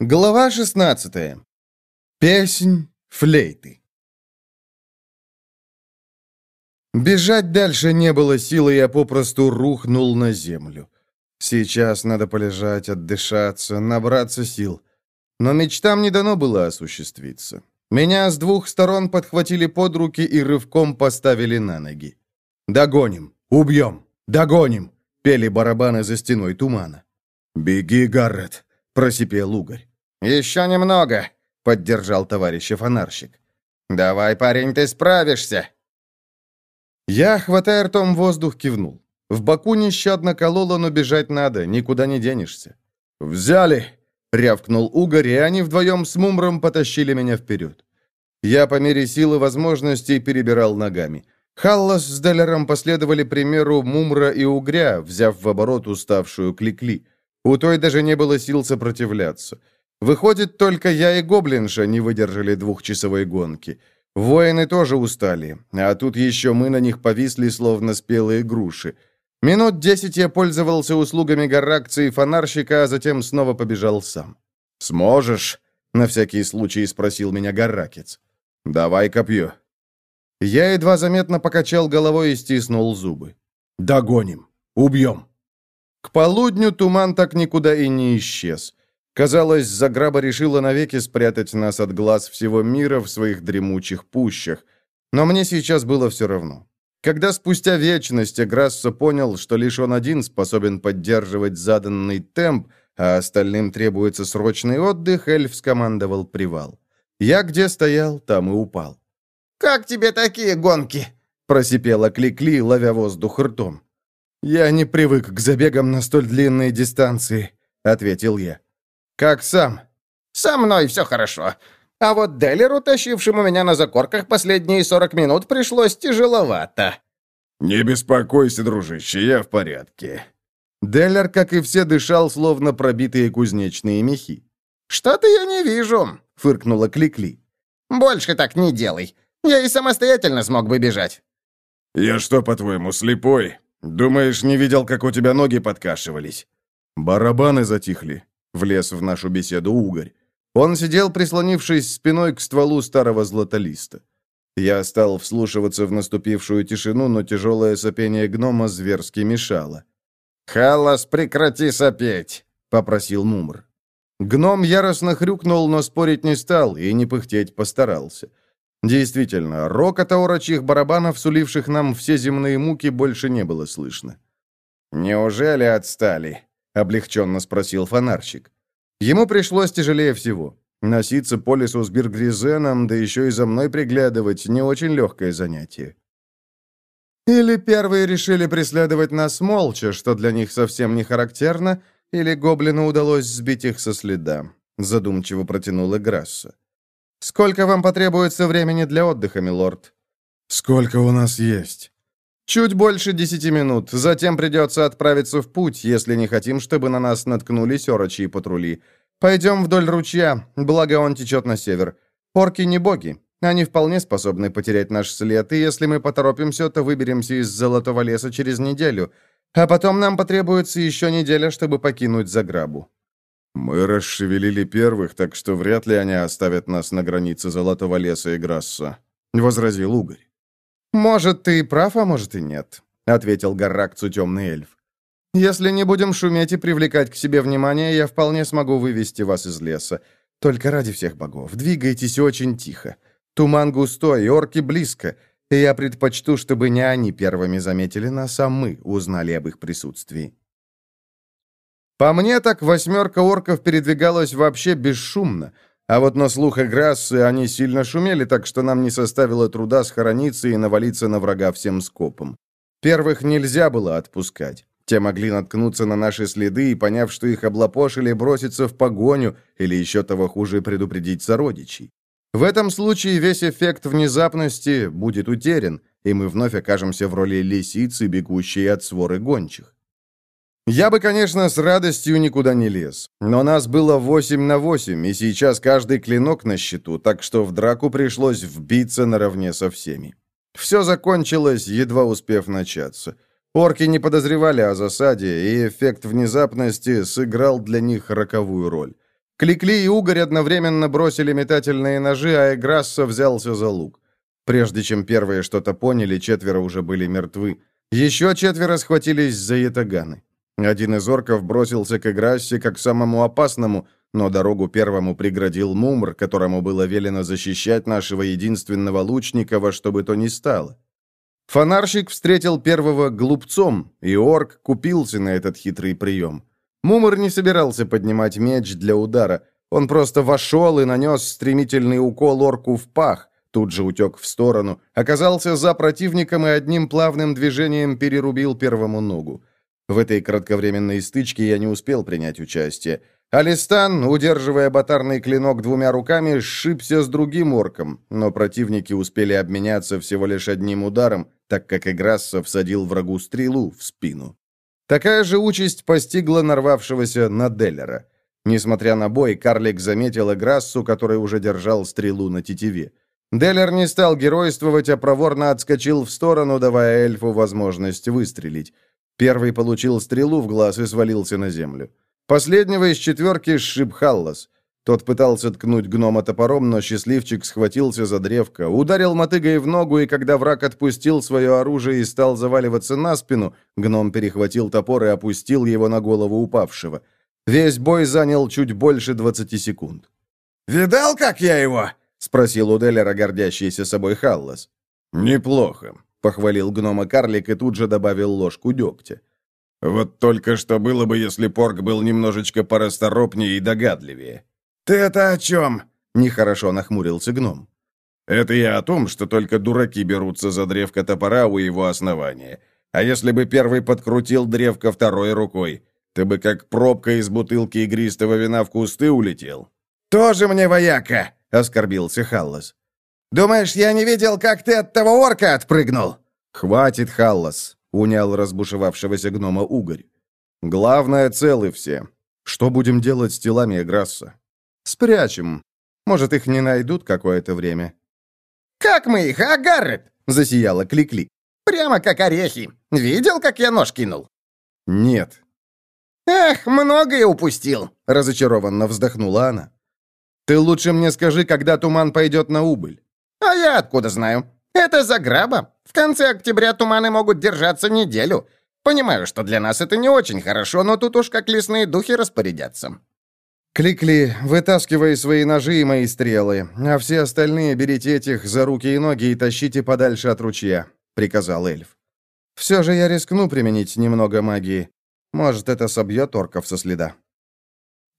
Глава 16. Песнь флейты. Бежать дальше не было силы, я попросту рухнул на землю. Сейчас надо полежать, отдышаться, набраться сил. Но мечтам не дано было осуществиться. Меня с двух сторон подхватили под руки и рывком поставили на ноги. «Догоним! Убьем! Догоним!» — пели барабаны за стеной тумана. «Беги, Гаррет!» просипел угорь. «Еще немного», — поддержал товарища фонарщик. «Давай, парень, ты справишься!» Я, хватая ртом воздух, кивнул. В боку нещадно кололо, но бежать надо, никуда не денешься. «Взяли!» — рявкнул угорь, и они вдвоем с Мумром потащили меня вперед. Я по мере силы возможностей перебирал ногами. Халлас с Деллером последовали примеру Мумра и Угря, взяв в оборот уставшую Кликли. -кли. У той даже не было сил сопротивляться. Выходит, только я и Гоблинша не выдержали двухчасовой гонки. Воины тоже устали, а тут еще мы на них повисли, словно спелые груши. Минут десять я пользовался услугами Гаракции и фонарщика, а затем снова побежал сам. «Сможешь?» — на всякий случай спросил меня Гаракец. «Давай копье». Я едва заметно покачал головой и стиснул зубы. «Догоним! Убьем!» К полудню туман так никуда и не исчез. Казалось, Заграба решила навеки спрятать нас от глаз всего мира в своих дремучих пущах. Но мне сейчас было все равно. Когда спустя вечность Аграссо понял, что лишь он один способен поддерживать заданный темп, а остальным требуется срочный отдых, эльф скомандовал привал. Я где стоял, там и упал. «Как тебе такие гонки?» — просипела Кликли, -кли, ловя воздух ртом. «Я не привык к забегам на столь длинные дистанции», — ответил я. «Как сам?» «Со мной все хорошо. А вот Деллеру, тащившему меня на закорках последние сорок минут, пришлось тяжеловато». «Не беспокойся, дружище, я в порядке». Деллер, как и все, дышал, словно пробитые кузнечные мехи. «Что-то я не вижу», — фыркнула Кликли. -кли. «Больше так не делай. Я и самостоятельно смог бы бежать». «Я что, по-твоему, слепой? «Думаешь, не видел, как у тебя ноги подкашивались?» «Барабаны затихли», — влез в нашу беседу угорь. Он сидел, прислонившись спиной к стволу старого златолиста. Я стал вслушиваться в наступившую тишину, но тяжелое сопение гнома зверски мешало. «Халас, прекрати сопеть!» — попросил Мумр. Гном яростно хрюкнул, но спорить не стал и не пыхтеть постарался. Действительно, рокота орочьих барабанов, суливших нам все земные муки, больше не было слышно. «Неужели отстали?» — облегченно спросил фонарщик. Ему пришлось тяжелее всего. Носиться по лесу с Биргризеном, да еще и за мной приглядывать, не очень легкое занятие. Или первые решили преследовать нас молча, что для них совсем не характерно, или гоблину удалось сбить их со следа, задумчиво протянула Грасса. «Сколько вам потребуется времени для отдыха, милорд?» «Сколько у нас есть?» «Чуть больше десяти минут. Затем придется отправиться в путь, если не хотим, чтобы на нас наткнулись орочьи патрули. Пойдем вдоль ручья, благо он течет на север. Орки не боги. Они вполне способны потерять наш след, и если мы поторопимся, то выберемся из Золотого леса через неделю. А потом нам потребуется еще неделя, чтобы покинуть Заграбу». «Мы расшевелили первых, так что вряд ли они оставят нас на границе Золотого леса и Грасса», — возразил Угорь. «Может, ты и прав, а может и нет», — ответил Гарракцу темный эльф. «Если не будем шуметь и привлекать к себе внимание, я вполне смогу вывести вас из леса. Только ради всех богов, двигайтесь очень тихо. Туман густой, орки близко, и я предпочту, чтобы не они первыми заметили нас, а мы узнали об их присутствии». По мне так восьмерка орков передвигалась вообще бесшумно, а вот на слух Эграссы они сильно шумели, так что нам не составило труда схорониться и навалиться на врага всем скопом. Первых нельзя было отпускать. Те могли наткнуться на наши следы и, поняв, что их облапошили, броситься в погоню или еще того хуже предупредить сородичей. В этом случае весь эффект внезапности будет утерян, и мы вновь окажемся в роли лисицы, бегущей от своры гончих. Я бы, конечно, с радостью никуда не лез. Но нас было восемь на восемь, и сейчас каждый клинок на счету, так что в драку пришлось вбиться наравне со всеми. Все закончилось, едва успев начаться. Орки не подозревали о засаде, и эффект внезапности сыграл для них роковую роль. Кликли и Угорь одновременно бросили метательные ножи, а Эграсса взялся за лук. Прежде чем первые что-то поняли, четверо уже были мертвы. Еще четверо схватились за ятаганы. Один из орков бросился к Эграссе как к самому опасному, но дорогу первому преградил Мумр, которому было велено защищать нашего единственного лучника во что бы то ни стало. Фонарщик встретил первого глупцом, и орк купился на этот хитрый прием. Мумр не собирался поднимать меч для удара. Он просто вошел и нанес стремительный укол орку в пах, тут же утек в сторону, оказался за противником и одним плавным движением перерубил первому ногу. В этой кратковременной стычке я не успел принять участие. Алистан, удерживая батарный клинок двумя руками, сшибся с другим орком, но противники успели обменяться всего лишь одним ударом, так как Играсса всадил врагу стрелу в спину. Такая же участь постигла нарвавшегося на Деллера. Несмотря на бой, карлик заметил Играссу, который уже держал стрелу на тетиве. Деллер не стал геройствовать, а проворно отскочил в сторону, давая эльфу возможность выстрелить. Первый получил стрелу в глаз и свалился на землю. Последнего из четверки сшиб Халлас. Тот пытался ткнуть гнома топором, но счастливчик схватился за древко, ударил мотыгой в ногу, и когда враг отпустил свое оружие и стал заваливаться на спину, гном перехватил топор и опустил его на голову упавшего. Весь бой занял чуть больше 20 секунд. «Видал, как я его?» — спросил у Деллера гордящийся собой Халлас. «Неплохо», — похвалил гнома карлик и тут же добавил ложку дегтя. Вот только что было бы, если Порк был немножечко порасторопнее и догадливее. «Ты это о чем?» — нехорошо нахмурился гном. «Это я о том, что только дураки берутся за древко топора у его основания. А если бы первый подкрутил древко второй рукой, ты бы как пробка из бутылки игристого вина в кусты улетел». «Тоже мне вояка!» — оскорбился Халлас. «Думаешь, я не видел, как ты от того орка отпрыгнул?» «Хватит, Халлас унял разбушевавшегося гнома угорь. «Главное, целы все. Что будем делать с телами Эграсса? Спрячем. Может, их не найдут какое-то время». «Как мы их, а, Гаррет?» — засияла Кликли. «Прямо как орехи. Видел, как я нож кинул?» «Нет». «Эх, многое упустил», — разочарованно вздохнула она. «Ты лучше мне скажи, когда туман пойдет на убыль». «А я откуда знаю? Это заграба. В конце октября туманы могут держаться неделю. Понимаю, что для нас это не очень хорошо, но тут уж как лесные духи распорядятся». «Кликли, вытаскивай свои ножи и мои стрелы, а все остальные берите этих за руки и ноги и тащите подальше от ручья», — приказал эльф. «Все же я рискну применить немного магии. Может, это собьет орков со следа».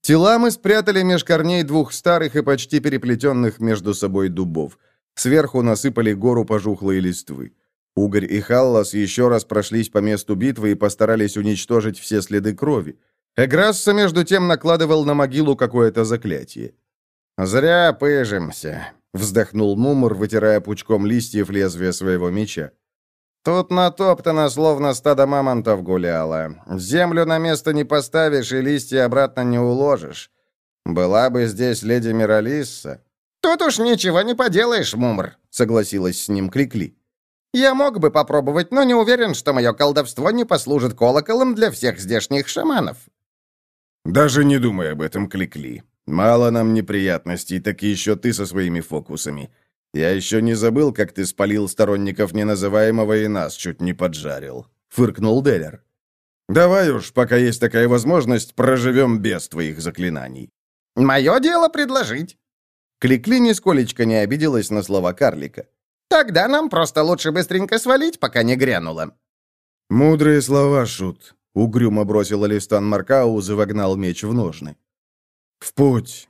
Тела мы спрятали меж корней двух старых и почти переплетенных между собой дубов. Сверху насыпали гору пожухлой листвы. Угорь и Халлас еще раз прошлись по месту битвы и постарались уничтожить все следы крови. Эграсса, между тем, накладывал на могилу какое-то заклятие. «Зря пыжимся», — вздохнул Мумур, вытирая пучком листьев лезвие своего меча. «Тут натоптано, словно стадо мамонтов гуляло. Землю на место не поставишь и листья обратно не уложишь. Была бы здесь леди Миралисса, «Тут уж ничего не поделаешь, Мумр», — согласилась с ним Кликли. «Я мог бы попробовать, но не уверен, что мое колдовство не послужит колоколом для всех здешних шаманов». «Даже не думай об этом, Кликли. Мало нам неприятностей, так еще ты со своими фокусами. Я еще не забыл, как ты спалил сторонников неназываемого и нас чуть не поджарил», — фыркнул Деллер. «Давай уж, пока есть такая возможность, проживем без твоих заклинаний». «Мое дело предложить». Кликли нисколечко не обиделась на слова карлика. «Тогда нам просто лучше быстренько свалить, пока не грянуло». «Мудрые слова, Шут», — угрюмо бросил Алистан Маркауз и вогнал меч в ножны. «В путь!»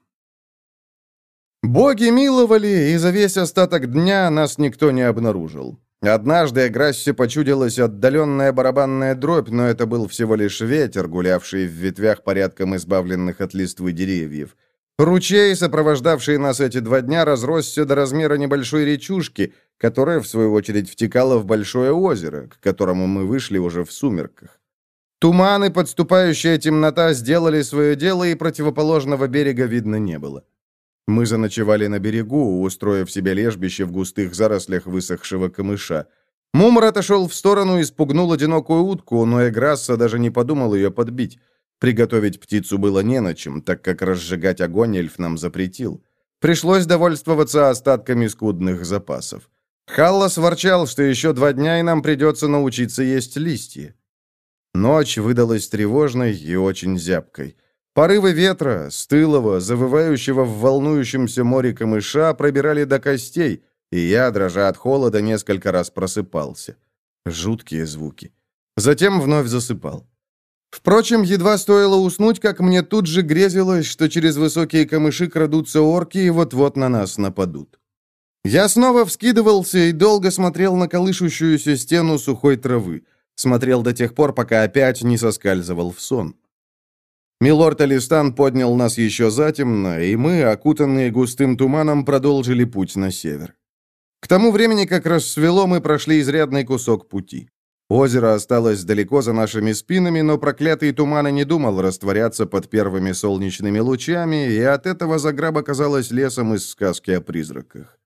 Боги миловали, и за весь остаток дня нас никто не обнаружил. Однажды Эграссе почудилась отдаленная барабанная дробь, но это был всего лишь ветер, гулявший в ветвях порядком избавленных от листвы деревьев. Ручей, сопровождавший нас эти два дня, разросся до размера небольшой речушки, которая, в свою очередь, втекала в большое озеро, к которому мы вышли уже в сумерках. Туман и подступающая темнота сделали свое дело, и противоположного берега видно не было. Мы заночевали на берегу, устроив себе лежбище в густых зарослях высохшего камыша. Мумр отошел в сторону и спугнул одинокую утку, но Эграсса даже не подумал ее подбить. Приготовить птицу было не на чем, так как разжигать огонь эльф нам запретил. Пришлось довольствоваться остатками скудных запасов. Халлас ворчал, что еще два дня и нам придется научиться есть листья. Ночь выдалась тревожной и очень зябкой. Порывы ветра, стылого, завывающего в волнующемся море камыша, пробирали до костей, и я, дрожа от холода, несколько раз просыпался. Жуткие звуки. Затем вновь засыпал. Впрочем, едва стоило уснуть, как мне тут же грезилось, что через высокие камыши крадутся орки и вот-вот на нас нападут. Я снова вскидывался и долго смотрел на колышущуюся стену сухой травы. Смотрел до тех пор, пока опять не соскальзывал в сон. Милорд Алистан поднял нас еще затемно, и мы, окутанные густым туманом, продолжили путь на север. К тому времени, как рассвело, мы прошли изрядный кусок пути. Озеро осталось далеко за нашими спинами, но проклятый туман и не думал растворяться под первыми солнечными лучами, и от этого заграба казалась лесом из сказки о призраках.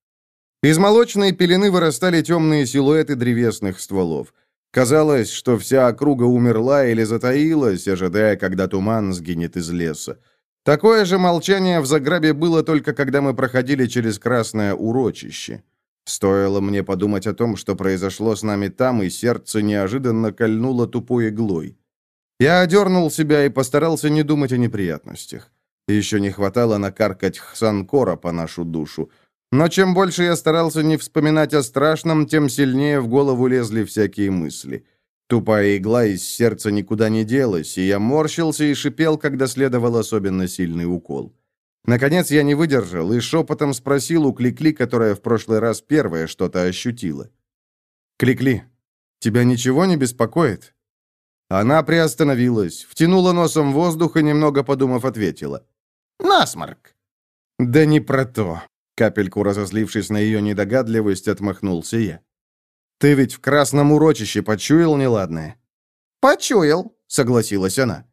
Из молочной пелены вырастали темные силуэты древесных стволов. Казалось, что вся округа умерла или затаилась, ожидая, когда туман сгинет из леса. Такое же молчание в Заграбе было только когда мы проходили через Красное Урочище. Стоило мне подумать о том, что произошло с нами там, и сердце неожиданно кольнуло тупой иглой. Я одернул себя и постарался не думать о неприятностях. Еще не хватало накаркать Хсанкора по нашу душу. Но чем больше я старался не вспоминать о страшном, тем сильнее в голову лезли всякие мысли. Тупая игла из сердца никуда не делась, и я морщился и шипел, когда следовал особенно сильный укол. Наконец я не выдержал и шепотом спросил у Кликли, которая в прошлый раз первая что-то ощутила. «Кликли, тебя ничего не беспокоит?» Она приостановилась, втянула носом воздух и, немного подумав, ответила. «Насморк». «Да не про то». Капельку разозлившись на ее недогадливость, отмахнулся я. «Ты ведь в красном урочище почуял неладное?» «Почуял», — согласилась она.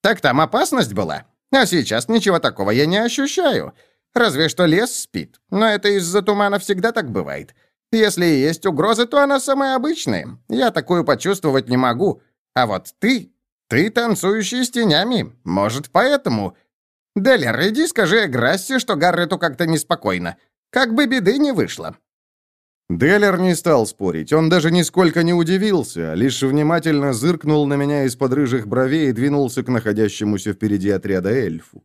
«Так там опасность была?» А сейчас ничего такого я не ощущаю. Разве что лес спит. Но это из-за тумана всегда так бывает. Если и есть угроза, то она самая обычная. Я такую почувствовать не могу. А вот ты... Ты танцующий с тенями. Может, поэтому... Деллер, иди скажи Грассе, что Гаррету как-то неспокойно. Как бы беды не вышло. Деллер не стал спорить, он даже нисколько не удивился, лишь внимательно зыркнул на меня из-под рыжих бровей и двинулся к находящемуся впереди отряда эльфу.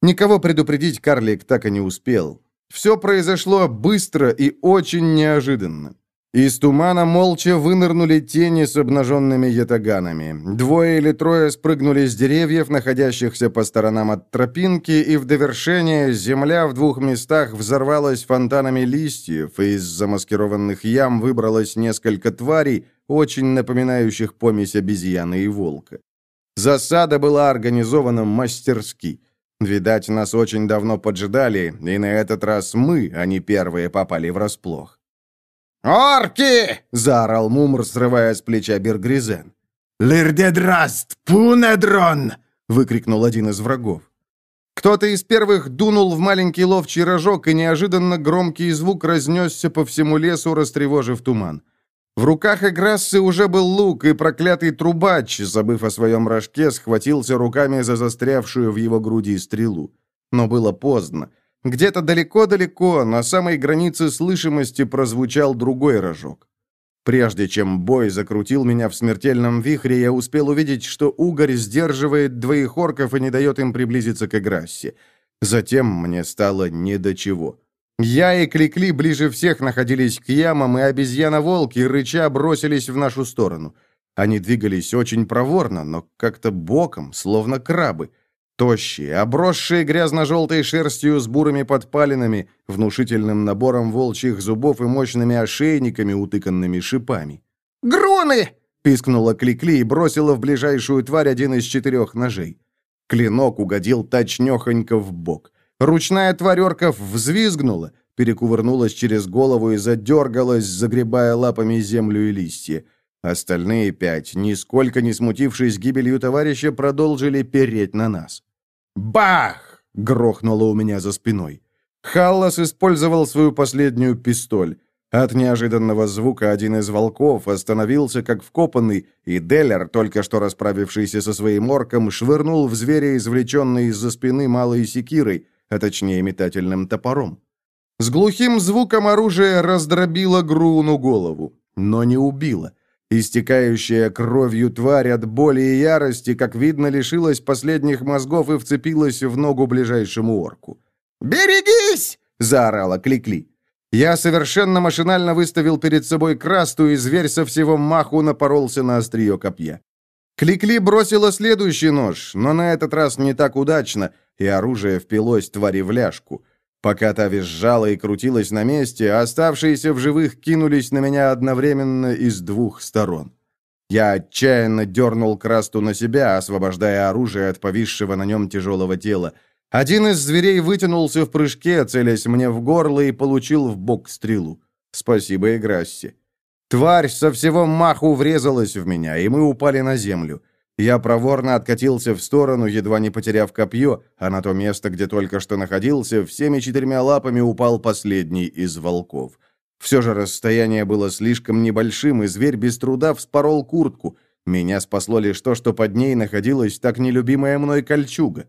Никого предупредить карлик так и не успел. Все произошло быстро и очень неожиданно. Из тумана молча вынырнули тени с обнаженными ятаганами. Двое или трое спрыгнули с деревьев, находящихся по сторонам от тропинки, и в довершение земля в двух местах взорвалась фонтанами листьев, и из замаскированных ям выбралось несколько тварей, очень напоминающих помесь обезьяны и волка. Засада была организована мастерски. Видать, нас очень давно поджидали, и на этот раз мы, а не первые, попали врасплох. «Орки!» — заорал Мумр, срывая с плеча Бергризен. «Лирдедраст! Пунедрон!» — выкрикнул один из врагов. Кто-то из первых дунул в маленький ловчий рожок, и неожиданно громкий звук разнесся по всему лесу, растревожив туман. В руках Эграссы уже был лук, и проклятый трубач, забыв о своем рожке, схватился руками за застрявшую в его груди стрелу. Но было поздно. Где-то далеко-далеко, на самой границе слышимости, прозвучал другой рожок. Прежде чем бой закрутил меня в смертельном вихре, я успел увидеть, что угорь сдерживает двоих орков и не дает им приблизиться к Играссе. Затем мне стало не до чего. Я и Кликли ближе всех находились к ямам, и обезьяна-волки, рыча, бросились в нашу сторону. Они двигались очень проворно, но как-то боком, словно крабы. Тощие, обросшие грязно-желтой шерстью с бурыми подпалинами, внушительным набором волчьих зубов и мощными ошейниками, утыканными шипами. «Груны!» — пискнула Кликли и бросила в ближайшую тварь один из четырех ножей. Клинок угодил точнёхонько в бок. Ручная тварь орков взвизгнула, перекувырнулась через голову и задергалась, загребая лапами землю и листья. Остальные пять, нисколько не смутившись гибелью товарища, продолжили переть на нас. «Бах!» — грохнуло у меня за спиной. Халлас использовал свою последнюю пистоль. От неожиданного звука один из волков остановился как вкопанный, и Деллер, только что расправившийся со своим орком, швырнул в зверя, извлеченный из-за спины малой секирой, а точнее метательным топором. С глухим звуком оружие раздробило Груну голову, но не убило. Истекающая кровью тварь от боли и ярости, как видно, лишилась последних мозгов и вцепилась в ногу ближайшему орку. «Берегись!» — заорала Кликли. Я совершенно машинально выставил перед собой красту, и зверь со всего маху напоролся на острие копья. Кликли бросила следующий нож, но на этот раз не так удачно, и оружие впилось твари в ляжку. Пока та визжала и крутилась на месте, оставшиеся в живых кинулись на меня одновременно из двух сторон. Я отчаянно дернул красту на себя, освобождая оружие от повисшего на нем тяжелого тела. Один из зверей вытянулся в прыжке, целясь мне в горло и получил в бок стрелу. Спасибо, Играсси. Тварь со всего маху врезалась в меня, и мы упали на землю. Я проворно откатился в сторону, едва не потеряв копье, а на то место, где только что находился, всеми четырьмя лапами упал последний из волков. Все же расстояние было слишком небольшим, и зверь без труда вспорол куртку. Меня спасло лишь то, что под ней находилась так нелюбимая мной кольчуга.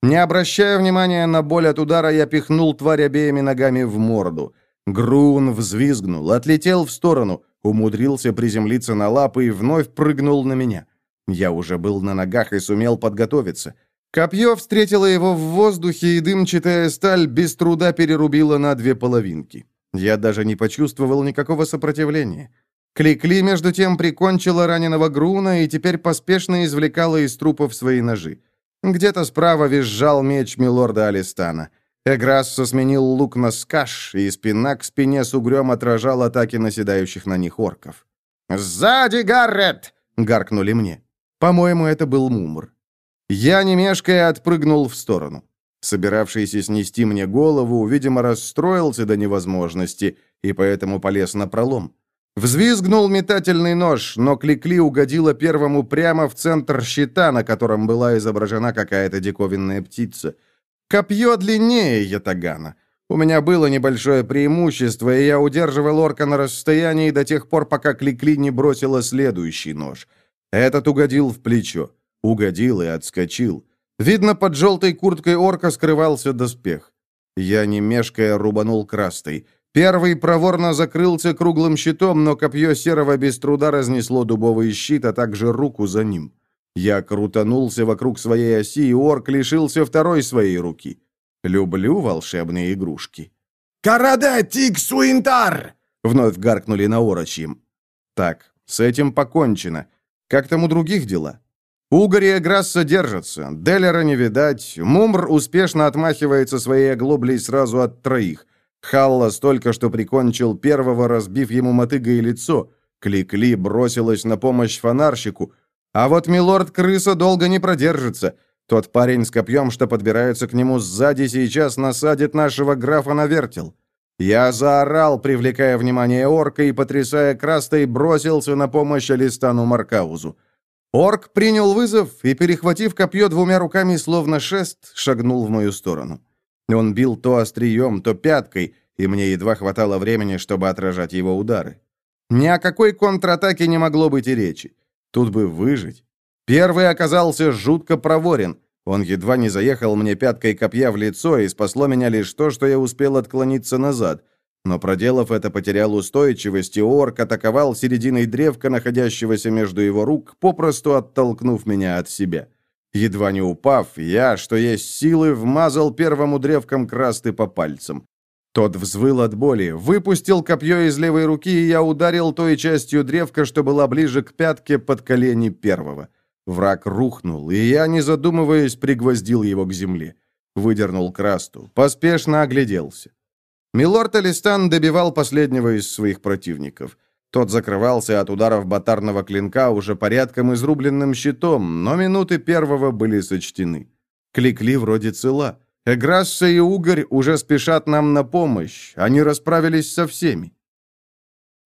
Не обращая внимания на боль от удара, я пихнул тварь обеими ногами в морду. Грун взвизгнул, отлетел в сторону, умудрился приземлиться на лапы и вновь прыгнул на меня. Я уже был на ногах и сумел подготовиться. Копье встретило его в воздухе, и дымчатая сталь без труда перерубила на две половинки. Я даже не почувствовал никакого сопротивления. Кликли, между тем, прикончила раненого Груна и теперь поспешно извлекала из трупов свои ножи. Где-то справа визжал меч милорда Алистана. Эграссо сменил лук на скаш, и спина к спине с угрём отражал атаки наседающих на них орков. «Сзади, Гаррет!» — гаркнули мне. По-моему, это был Мумр. Я, не мешкая, отпрыгнул в сторону. Собиравшийся снести мне голову, видимо, расстроился до невозможности, и поэтому полез на пролом. Взвизгнул метательный нож, но Кликли угодила первому прямо в центр щита, на котором была изображена какая-то диковинная птица. Копье длиннее ятагана. У меня было небольшое преимущество, и я удерживал орка на расстоянии до тех пор, пока Кликли не бросила следующий нож. Этот угодил в плечо. Угодил и отскочил. Видно, под желтой курткой орка скрывался доспех. Я, не мешкая, рубанул крастой. Первый проворно закрылся круглым щитом, но копье серого без труда разнесло дубовый щит, а также руку за ним. Я крутанулся вокруг своей оси, и орк лишился второй своей руки. Люблю волшебные игрушки. «Караде Тик Суинтар!» — вновь гаркнули на орочьем. Так, с этим покончено. Как там у других дела? Угорь и Грасса держатся, Деллера не видать, Мумр успешно отмахивается своей оглоблей сразу от троих — Халлас только что прикончил первого, разбив ему мотыгой лицо. Кликли -кли бросилась на помощь фонарщику. А вот милорд-крыса долго не продержится. Тот парень с копьем, что подбирается к нему сзади, сейчас насадит нашего графа на вертел. Я заорал, привлекая внимание орка и, потрясая крастой, бросился на помощь Алистану Маркаузу. Орк принял вызов и, перехватив копье двумя руками, словно шест, шагнул в мою сторону. Он бил то острием, то пяткой, и мне едва хватало времени, чтобы отражать его удары. Ни о какой контратаке не могло быть и речи. Тут бы выжить. Первый оказался жутко проворен. Он едва не заехал мне пяткой копья в лицо, и спасло меня лишь то, что я успел отклониться назад. Но проделав это, потерял устойчивость, и орк атаковал серединой древка, находящегося между его рук, попросту оттолкнув меня от себя. Едва не упав, я, что есть силы, вмазал первому древком красты по пальцам. Тот взвыл от боли, выпустил копье из левой руки, и я ударил той частью древка, что была ближе к пятке под колени первого. Враг рухнул, и я, не задумываясь, пригвоздил его к земле. Выдернул красту, поспешно огляделся. Милорд Алистан добивал последнего из своих противников. Тот закрывался от ударов батарного клинка уже порядком изрубленным щитом, но минуты первого были сочтены. Кликли вроде цела. Эграсса и Угорь уже спешат нам на помощь. Они расправились со всеми.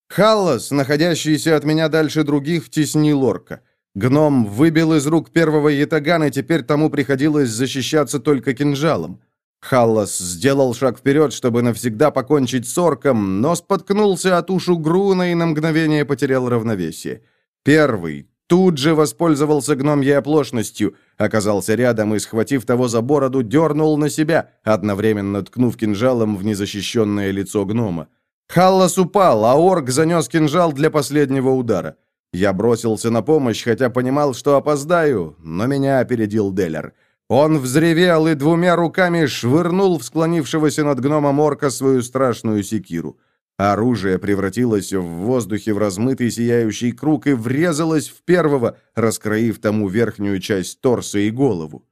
Халлас, находящийся от меня дальше других, теснил орка. Гном выбил из рук первого ятагана, и теперь тому приходилось защищаться только кинжалом. Халлас сделал шаг вперед, чтобы навсегда покончить с орком, но споткнулся от ушу Груна и на мгновение потерял равновесие. Первый тут же воспользовался гномьей оплошностью, оказался рядом и, схватив того за бороду, дернул на себя, одновременно ткнув кинжалом в незащищенное лицо гнома. Халлас упал, а орк занес кинжал для последнего удара. Я бросился на помощь, хотя понимал, что опоздаю, но меня опередил Деллер. Он взревел и двумя руками швырнул в склонившегося над гномом орка свою страшную секиру. Оружие превратилось в воздухе в размытый сияющий круг и врезалось в первого, раскроив тому верхнюю часть торса и голову.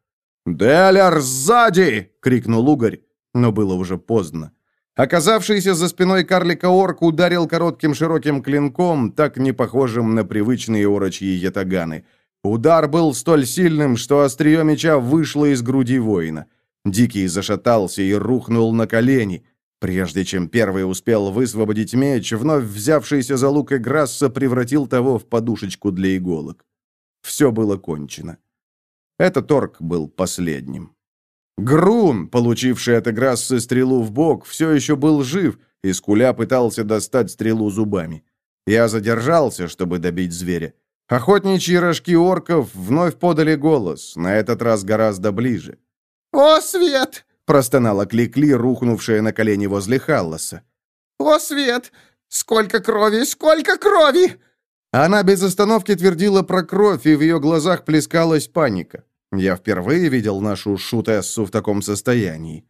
«Деллер, сзади!» — крикнул угорь, но было уже поздно. Оказавшийся за спиной карлика орк ударил коротким широким клинком, так не похожим на привычные орочьи ятаганы — Удар был столь сильным, что острие меча вышло из груди воина. Дикий зашатался и рухнул на колени. Прежде чем первый успел высвободить меч, вновь взявшийся за лук Играсса превратил того в подушечку для иголок. Все было кончено. Этот орк был последним. Грун, получивший от Играсса стрелу в бок, все еще был жив, и скуля пытался достать стрелу зубами. Я задержался, чтобы добить зверя. Охотничьи рожки орков вновь подали голос, на этот раз гораздо ближе. «О, свет!» — простонала Кликли, рухнувшая на колени возле Халласа. «О, свет! Сколько крови, сколько крови!» Она без остановки твердила про кровь, и в ее глазах плескалась паника. Я впервые видел нашу шутессу в таком состоянии.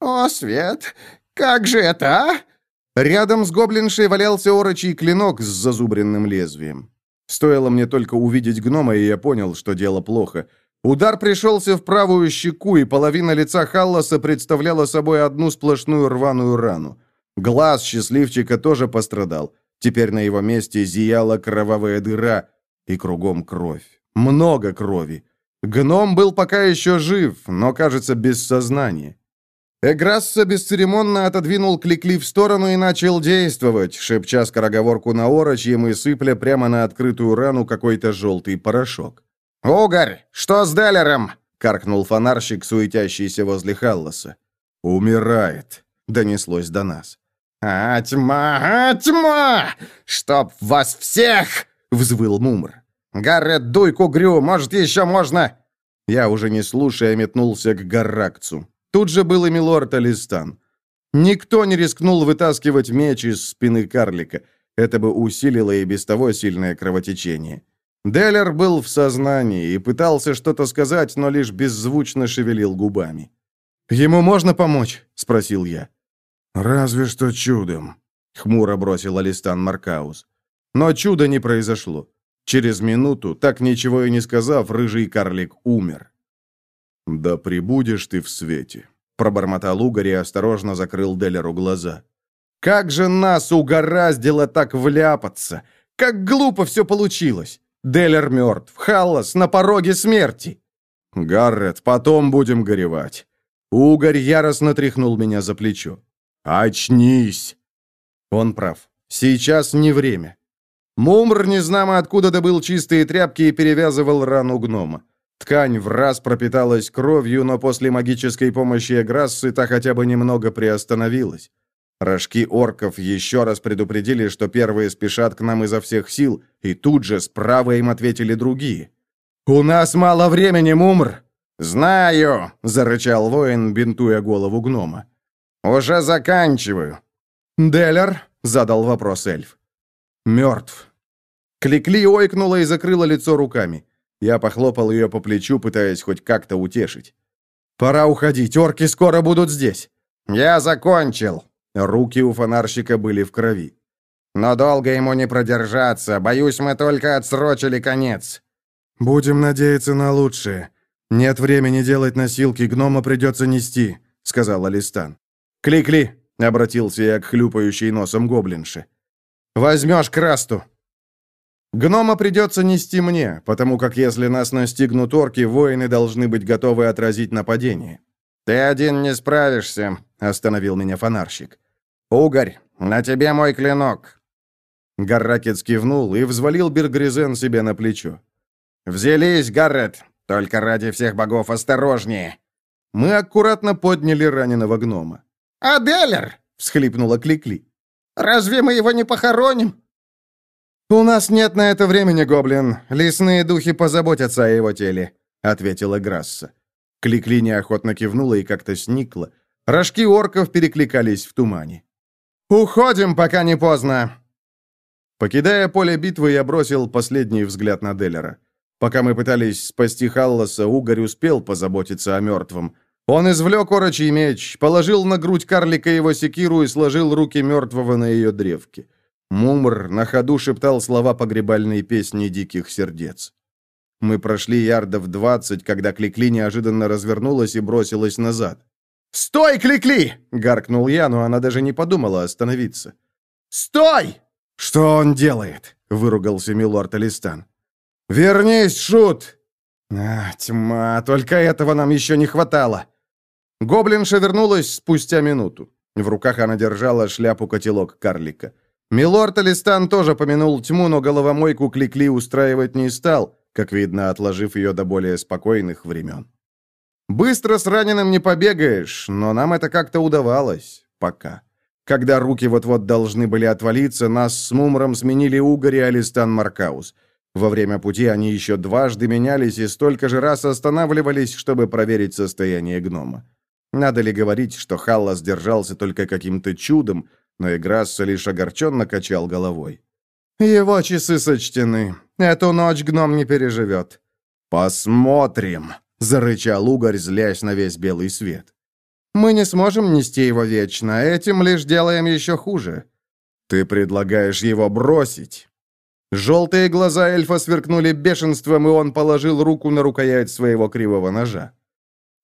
«О, Свет! Как же это, а?» Рядом с гоблиншей валялся орочий клинок с зазубренным лезвием. Стоило мне только увидеть гнома, и я понял, что дело плохо. Удар пришелся в правую щеку, и половина лица Халласа представляла собой одну сплошную рваную рану. Глаз счастливчика тоже пострадал. Теперь на его месте зияла кровавая дыра, и кругом кровь. Много крови. Гном был пока еще жив, но, кажется, без сознания. Эграсса бесцеремонно отодвинул Кликли в сторону и начал действовать, шепча скороговорку на орочьем и сыпля прямо на открытую рану какой-то желтый порошок. «Угорь, что с Деллером?» — каркнул фонарщик, суетящийся возле Халласа. «Умирает», — донеслось до нас. «А, тьма, а, тьма! Чтоб вас всех!» — взвыл Мумр. «Гаррет, дуй к угрю, может, еще можно...» Я, уже не слушая, метнулся к Гарракцу. Тут же был и милорд Алистан. Никто не рискнул вытаскивать меч из спины карлика. Это бы усилило и без того сильное кровотечение. Деллер был в сознании и пытался что-то сказать, но лишь беззвучно шевелил губами. «Ему можно помочь?» — спросил я. «Разве что чудом», — хмуро бросил Алистан Маркаус. Но чуда не произошло. Через минуту, так ничего и не сказав, рыжий карлик умер. «Да прибудешь ты в свете», — пробормотал Угорь и осторожно закрыл Деллеру глаза. «Как же нас угораздило так вляпаться! Как глупо все получилось! Деллер мертв, Халлас на пороге смерти!» «Гаррет, потом будем горевать». Угорь яростно тряхнул меня за плечо. «Очнись!» Он прав. Сейчас не время. Мумр незнамо откуда добыл чистые тряпки и перевязывал рану гнома. Ткань в раз пропиталась кровью, но после магической помощи Эграссы та хотя бы немного приостановилась. Рожки орков еще раз предупредили, что первые спешат к нам изо всех сил, и тут же справа им ответили другие. «У нас мало времени, Мумр!» «Знаю!» — зарычал воин, бинтуя голову гнома. «Уже заканчиваю!» «Деллер?» — задал вопрос эльф. «Мертв». Кликли ойкнула и закрыла лицо руками. Я похлопал ее по плечу, пытаясь хоть как-то утешить. «Пора уходить, орки скоро будут здесь». «Я закончил». Руки у фонарщика были в крови. «Но долго ему не продержаться. Боюсь, мы только отсрочили конец». «Будем надеяться на лучшее. Нет времени делать носилки, гнома придется нести», — сказал Алистан. «Кли-кли», — обратился я к хлюпающей носом гоблинше. «Возьмешь красту». Гнома придется нести мне, потому как если нас настигнут орки, воины должны быть готовы отразить нападение. «Ты один не справишься», — остановил меня фонарщик. «Угорь, на тебе мой клинок». Гарракец кивнул и взвалил Бергризен себе на плечо. «Взялись, Гаррет, только ради всех богов осторожнее». Мы аккуратно подняли раненого гнома. «Аделер!» — всхлипнула Кликли. «Разве мы его не похороним?» «У нас нет на это времени, гоблин. Лесные духи позаботятся о его теле», — ответила Грасса. Кликли неохотно кивнула и как-то сникла. Рожки орков перекликались в тумане. «Уходим, пока не поздно!» Покидая поле битвы, я бросил последний взгляд на Деллера. Пока мы пытались спасти Халласа, Угорь успел позаботиться о мертвом. Он извлек орочий меч, положил на грудь карлика его секиру и сложил руки мертвого на ее древке. Мумр на ходу шептал слова погребальной песни диких сердец. Мы прошли ярдов двадцать, когда Кликли неожиданно развернулась и бросилась назад. «Стой, Кликли!» — гаркнул я, но она даже не подумала остановиться. «Стой!» «Что он делает?» — выругался милорд Алистан. «Вернись, Шут!» «А, тьма, только этого нам еще не хватало!» Гоблинша вернулась спустя минуту. В руках она держала шляпу-котелок карлика. Милорд Алистан тоже помянул тьму, но головомойку Кликли устраивать не стал, как видно, отложив ее до более спокойных времен. Быстро с раненым не побегаешь, но нам это как-то удавалось. Пока. Когда руки вот-вот должны были отвалиться, нас с Мумром сменили Угорь и Алистан Маркаус. Во время пути они еще дважды менялись и столько же раз останавливались, чтобы проверить состояние гнома. Надо ли говорить, что Халлас держался только каким-то чудом, но Играсса лишь огорченно качал головой. «Его часы сочтены. Эту ночь гном не переживет». «Посмотрим», — зарычал угорь, злясь на весь белый свет. «Мы не сможем нести его вечно, этим лишь делаем еще хуже». «Ты предлагаешь его бросить?» Желтые глаза эльфа сверкнули бешенством, и он положил руку на рукоять своего кривого ножа.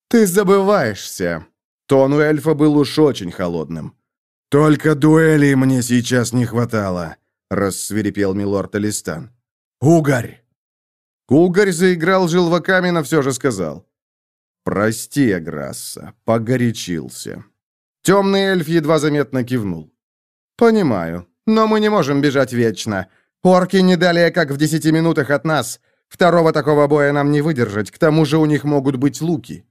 «Ты забываешься». Тон у эльфа был уж очень холодным. «Только дуэлей мне сейчас не хватало», — рассверепел милорд Алистан. «Угорь!» Угорь заиграл желваками, но все же сказал. «Прости, Аграсса, погорячился». Темный эльф едва заметно кивнул. «Понимаю, но мы не можем бежать вечно. Орки не далее, как в десяти минутах от нас. Второго такого боя нам не выдержать, к тому же у них могут быть луки».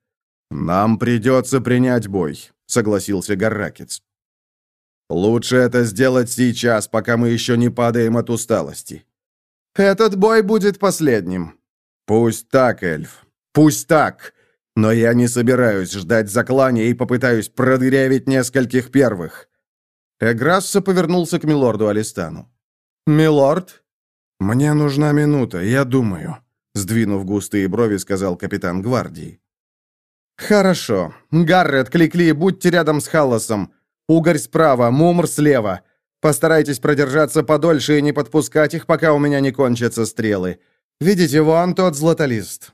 «Нам придется принять бой», — согласился Гарракец. Лучше это сделать сейчас, пока мы еще не падаем от усталости. Этот бой будет последним. Пусть так, эльф. Пусть так. Но я не собираюсь ждать заклания и попытаюсь продырявить нескольких первых. Эграсса повернулся к милорду Алистану. «Милорд?» «Мне нужна минута, я думаю», — сдвинув густые брови, сказал капитан гвардии. «Хорошо. Гаррет, Кликли, будьте рядом с Халласом. Угорь справа, Мумр слева. Постарайтесь продержаться подольше и не подпускать их, пока у меня не кончатся стрелы. Видите, вон тот златолист».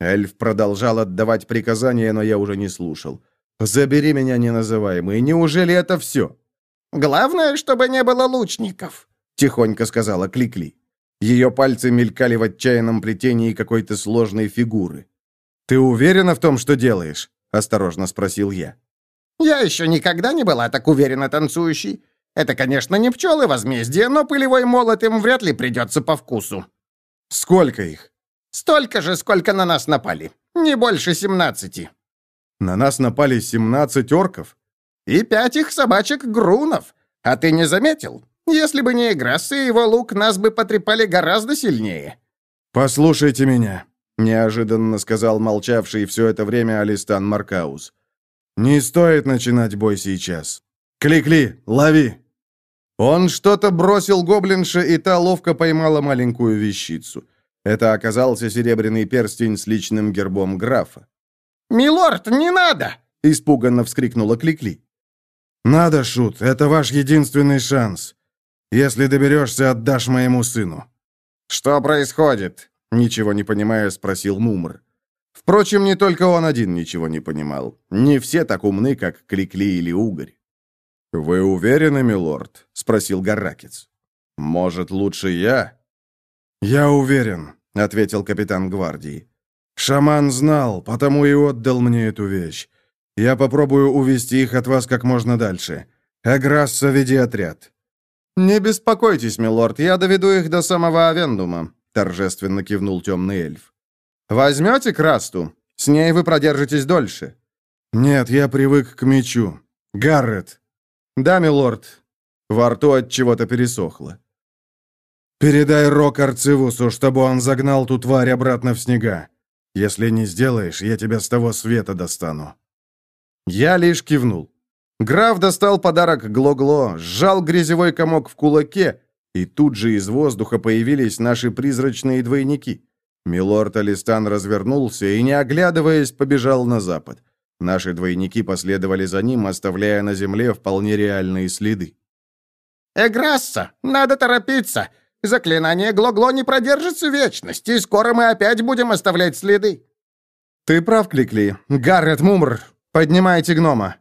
Эльф продолжал отдавать приказания, но я уже не слушал. «Забери меня, неназываемый. Неужели это все?» «Главное, чтобы не было лучников», — тихонько сказала Кликли. Ее пальцы мелькали в отчаянном плетении какой-то сложной фигуры. «Ты уверена в том, что делаешь?» — осторожно спросил я. Я еще никогда не была так уверенно танцующей. Это, конечно, не пчелы возмездия, но пылевой молот им вряд ли придется по вкусу». «Сколько их?» «Столько же, сколько на нас напали. Не больше семнадцати». «На нас напали семнадцать орков?» «И пять их собачек-грунов. А ты не заметил? Если бы не Играсс и его лук, нас бы потрепали гораздо сильнее». «Послушайте меня», — неожиданно сказал молчавший все это время Алистан Маркаус. «Не стоит начинать бой сейчас. Кликли, лови!» Он что-то бросил гоблинше, и та ловко поймала маленькую вещицу. Это оказался серебряный перстень с личным гербом графа. «Милорд, не надо!» — испуганно вскрикнула Кликли. «Надо, Шут, это ваш единственный шанс. Если доберешься, отдашь моему сыну». «Что происходит?» — ничего не понимая, спросил Мумр. Впрочем, не только он один ничего не понимал. Не все так умны, как Кликли или Угорь. «Вы уверены, милорд?» — спросил Гарракец. «Может, лучше я?» «Я уверен», — ответил капитан гвардии. «Шаман знал, потому и отдал мне эту вещь. Я попробую увести их от вас как можно дальше. Аграсса, веди отряд». «Не беспокойтесь, милорд, я доведу их до самого Авендума», — торжественно кивнул темный эльф. «Возьмете Красту? С ней вы продержитесь дольше». «Нет, я привык к мечу. Гаррет». «Да, милорд». Во рту от чего-то пересохло. «Передай Рок Арцивусу, чтобы он загнал ту тварь обратно в снега. Если не сделаешь, я тебя с того света достану». Я лишь кивнул. Граф достал подарок Глогло, сжал грязевой комок в кулаке, и тут же из воздуха появились наши призрачные двойники. Милорд Алистан развернулся и, не оглядываясь, побежал на запад. Наши двойники последовали за ним, оставляя на земле вполне реальные следы. «Эграсса, надо торопиться! Заклинание Глогло не продержится вечность, и скоро мы опять будем оставлять следы!» «Ты прав, Кликли. Гаррет Мумр, поднимайте гнома!»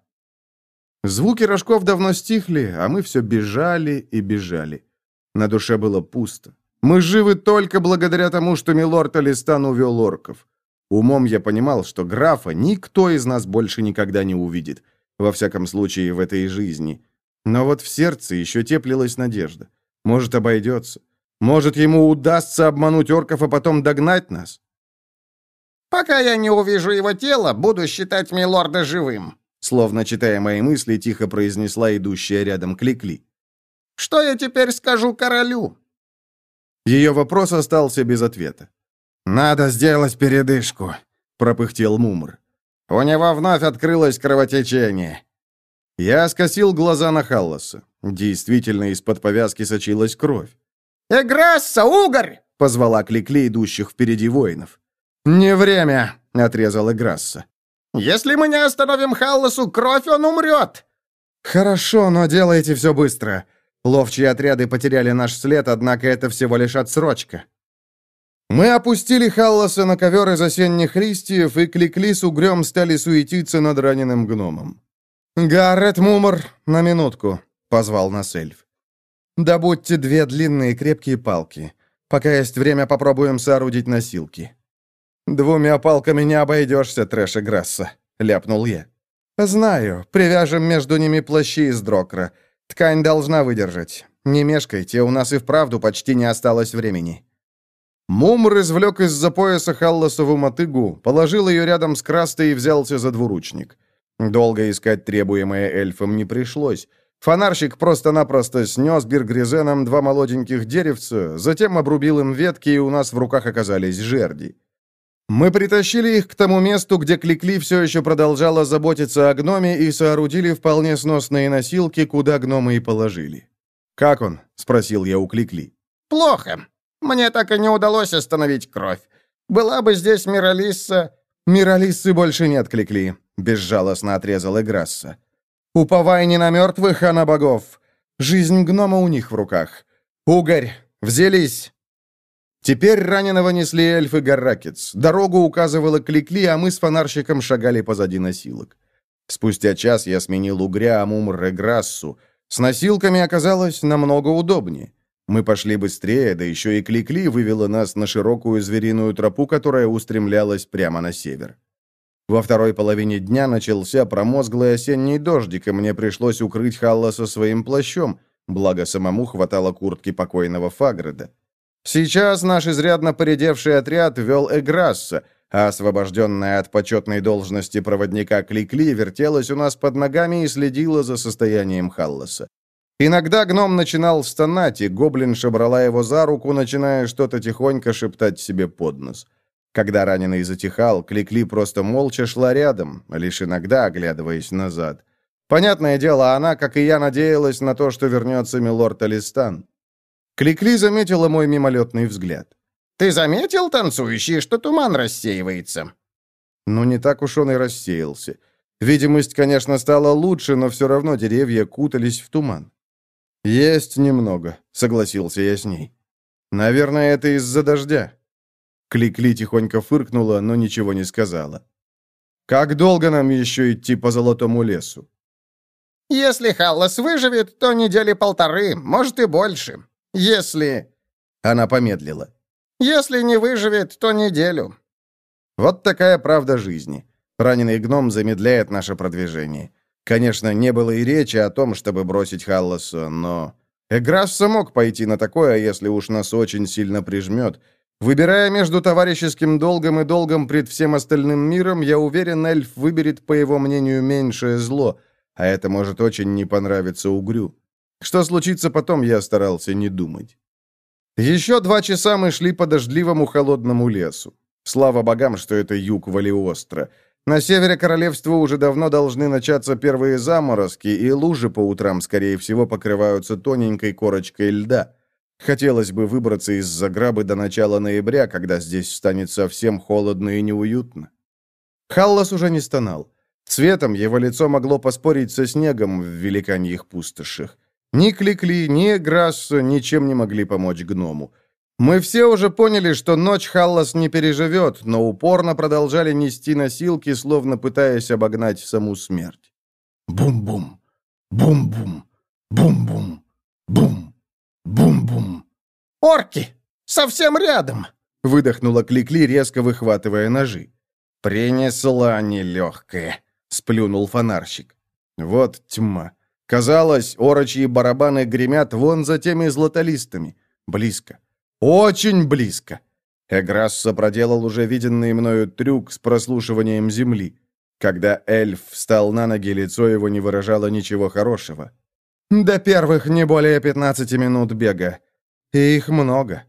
Звуки рожков давно стихли, а мы все бежали и бежали. На душе было пусто. Мы живы только благодаря тому, что милорд Алистан увел орков. Умом я понимал, что графа никто из нас больше никогда не увидит. Во всяком случае, в этой жизни. Но вот в сердце еще теплилась надежда. Может, обойдется. Может, ему удастся обмануть орков, а потом догнать нас? «Пока я не увижу его тело, буду считать милорда живым», словно читая мои мысли, тихо произнесла идущая рядом Кликли. «Что я теперь скажу королю?» Ее вопрос остался без ответа. «Надо сделать передышку», — пропыхтел Мумр. «У него вновь открылось кровотечение». Я скосил глаза на Халласа. Действительно, из-под повязки сочилась кровь. «Эграсса, угорь!» — позвала Кликли, идущих впереди воинов. «Не время!» — отрезал Эграсса. «Если мы не остановим Халласу кровь, он умрет!» «Хорошо, но делайте все быстро. Ловчие отряды потеряли наш след, однако это всего лишь отсрочка». Мы опустили Халласа на ковер из осенних листьев, и Кликли с угрём стали суетиться над раненым гномом. «Гаррет Мумор, на минутку», — позвал нас эльф. «Добудьте две длинные крепкие палки. Пока есть время, попробуем соорудить носилки». «Двумя палками не обойдешься, трэш и Грасса», — ляпнул я. «Знаю. Привяжем между ними плащи из дрокра. Ткань должна выдержать. Не мешкайте, у нас и вправду почти не осталось времени». Мумр извлек из-за пояса Халласову мотыгу, положил ее рядом с крастой и взялся за двуручник. Долго искать требуемое эльфам не пришлось. Фонарщик просто-напросто снес биргризеном два молоденьких деревца, затем обрубил им ветки, и у нас в руках оказались жерди. Мы притащили их к тому месту, где Кликли все еще продолжала заботиться о гноме и соорудили вполне сносные носилки, куда гномы и положили. «Как он?» — спросил я у Кликли. «Плохо. Мне так и не удалось остановить кровь. Была бы здесь Миралисса...» «Миралиссы больше нет, Кликли», — безжалостно отрезал Играсса. «Уповай не на мертвых, а на богов. Жизнь гнома у них в руках. Угорь, взялись!» Теперь раненого несли эльфы Гарракец. Дорогу указывала Кликли, а мы с фонарщиком шагали позади носилок. Спустя час я сменил угря Амумр Реграссу. С носилками оказалось намного удобнее. Мы пошли быстрее, да еще и Кликли вывела нас на широкую звериную тропу, которая устремлялась прямо на север. Во второй половине дня начался промозглый осенний дождик, и мне пришлось укрыть Халласа своим плащом, благо самому хватало куртки покойного Фагреда. Сейчас наш изрядно поредевший отряд вел Эграсса, а освобожденная от почетной должности проводника Кликли вертелась у нас под ногами и следила за состоянием Халласа. Иногда гном начинал стонать, и гоблинша брала его за руку, начиная что-то тихонько шептать себе под нос. Когда раненый затихал, Кликли просто молча шла рядом, лишь иногда оглядываясь назад. Понятное дело, она, как и я, надеялась на то, что вернется милорд Алистан. Кликли заметила мой мимолетный взгляд. «Ты заметил, танцующий, что туман рассеивается?» Ну, не так уж он и рассеялся. Видимость, конечно, стала лучше, но все равно деревья кутались в туман. «Есть немного», — согласился я с ней. «Наверное, это из-за дождя». Кликли тихонько фыркнула, но ничего не сказала. «Как долго нам еще идти по золотому лесу?» «Если Халлас выживет, то недели полторы, может и больше. Если...» Она помедлила. «Если не выживет, то неделю». Вот такая правда жизни. Раненый гном замедляет наше продвижение. Конечно, не было и речи о том, чтобы бросить Халласа, но... Эграсса мог пойти на такое, если уж нас очень сильно прижмет. Выбирая между товарищеским долгом и долгом пред всем остальным миром, я уверен, эльф выберет, по его мнению, меньшее зло, а это может очень не понравиться угрю. Что случится потом, я старался не думать. Еще два часа мы шли по дождливому холодному лесу. Слава богам, что это юг Валиостро. На севере королевства уже давно должны начаться первые заморозки, и лужи по утрам, скорее всего, покрываются тоненькой корочкой льда. Хотелось бы выбраться из Заграбы до начала ноября, когда здесь станет совсем холодно и неуютно. Халлас уже не стонал. Цветом его лицо могло поспорить со снегом в великаньих пустошах. Ни Кликли, ни Грасса ничем не могли помочь гному. Мы все уже поняли, что ночь Халлас не переживет, но упорно продолжали нести носилки, словно пытаясь обогнать саму смерть. Бум-бум, бум-бум, бум-бум, бум, бум-бум. «Орки! Совсем рядом!» — выдохнула Кликли, резко выхватывая ножи. «Принесла нелегкая», — сплюнул фонарщик. «Вот тьма. Казалось, орочьи барабаны гремят вон за теми златолистами. Близко. Очень близко. Эграсса проделал уже виденный мною трюк с прослушиванием земли. Когда эльф встал на ноги, лицо его не выражало ничего хорошего. До первых не более 15 минут бега. И их много.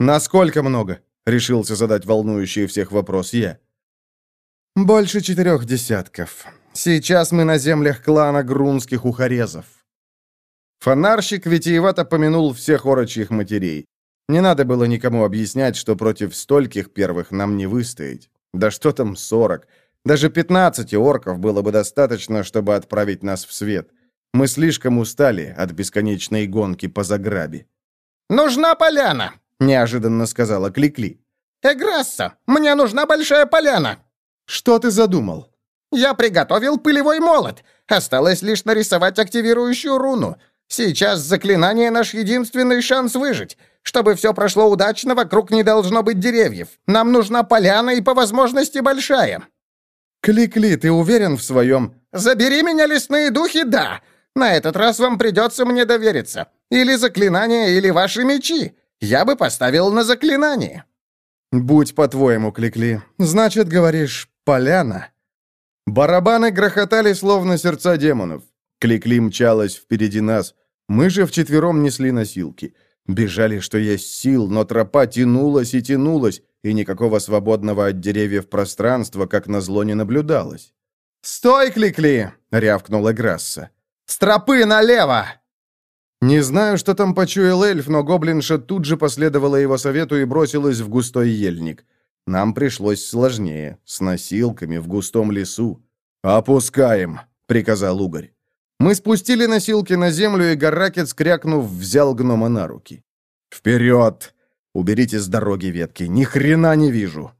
Насколько много? Решился задать волнующий всех вопрос я. Больше четырех десятков. Сейчас мы на землях клана грунских ухарезов. Фонарщик витиевато помянул всех орочьих матерей. Не надо было никому объяснять, что против стольких первых нам не выстоять. Да что там сорок? Даже пятнадцати орков было бы достаточно, чтобы отправить нас в свет. Мы слишком устали от бесконечной гонки по заграбе. «Нужна поляна!» — неожиданно сказала Кликли. «Эграсса, мне нужна большая поляна!» «Что ты задумал?» «Я приготовил пылевой молот. Осталось лишь нарисовать активирующую руну. Сейчас заклинание наш единственный шанс выжить. Чтобы все прошло удачно, вокруг не должно быть деревьев. Нам нужна поляна и, по возможности, большая». «Кли-кли, ты уверен в своем?» «Забери меня, лесные духи, да. На этот раз вам придется мне довериться. Или заклинание, или ваши мечи. Я бы поставил на заклинание». «Будь по-твоему, Кликли. Значит, говоришь, поляна?» Барабаны грохотали, словно сердца демонов. Кликли мчалась впереди нас. Мы же вчетвером несли носилки. Бежали, что есть сил, но тропа тянулась и тянулась, и никакого свободного от деревьев пространства, как назло, не наблюдалось. «Стой, Кликли!» — рявкнула Грасса. «С тропы налево!» Не знаю, что там почуял эльф, но гоблинша тут же последовала его совету и бросилась в густой ельник. Нам пришлось сложнее, с носилками в густом лесу. «Опускаем!» — приказал угорь. Мы спустили носилки на землю, и Гарракец, крякнув, взял гнома на руки. «Вперед! Уберите с дороги ветки, ни хрена не вижу!»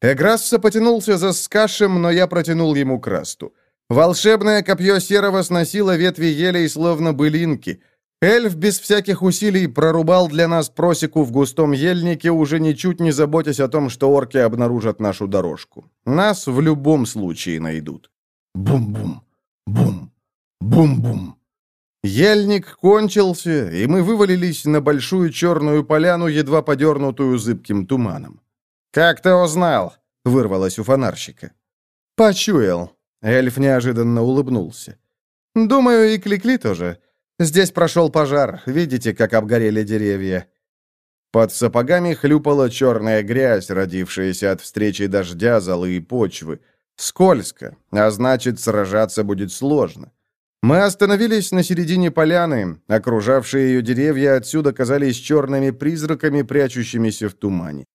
Эграсса потянулся за скашем, но я протянул ему красту. Волшебное копье серого сносило ветви елей, словно былинки. Эльф без всяких усилий прорубал для нас просеку в густом ельнике, уже ничуть не заботясь о том, что орки обнаружат нашу дорожку. Нас в любом случае найдут. Бум-бум, бум. Бум-бум. Ельник кончился, и мы вывалились на большую черную поляну, едва подернутую зыбким туманом. «Как ты узнал?» — вырвалось у фонарщика. «Почуял». Эльф неожиданно улыбнулся. «Думаю, и Кликли тоже. Здесь прошел пожар. Видите, как обгорели деревья?» Под сапогами хлюпала черная грязь, родившаяся от встречи дождя, золы и почвы. Скользко, а значит, сражаться будет сложно. Мы остановились на середине поляны. Окружавшие ее деревья отсюда казались черными призраками, прячущимися в тумане.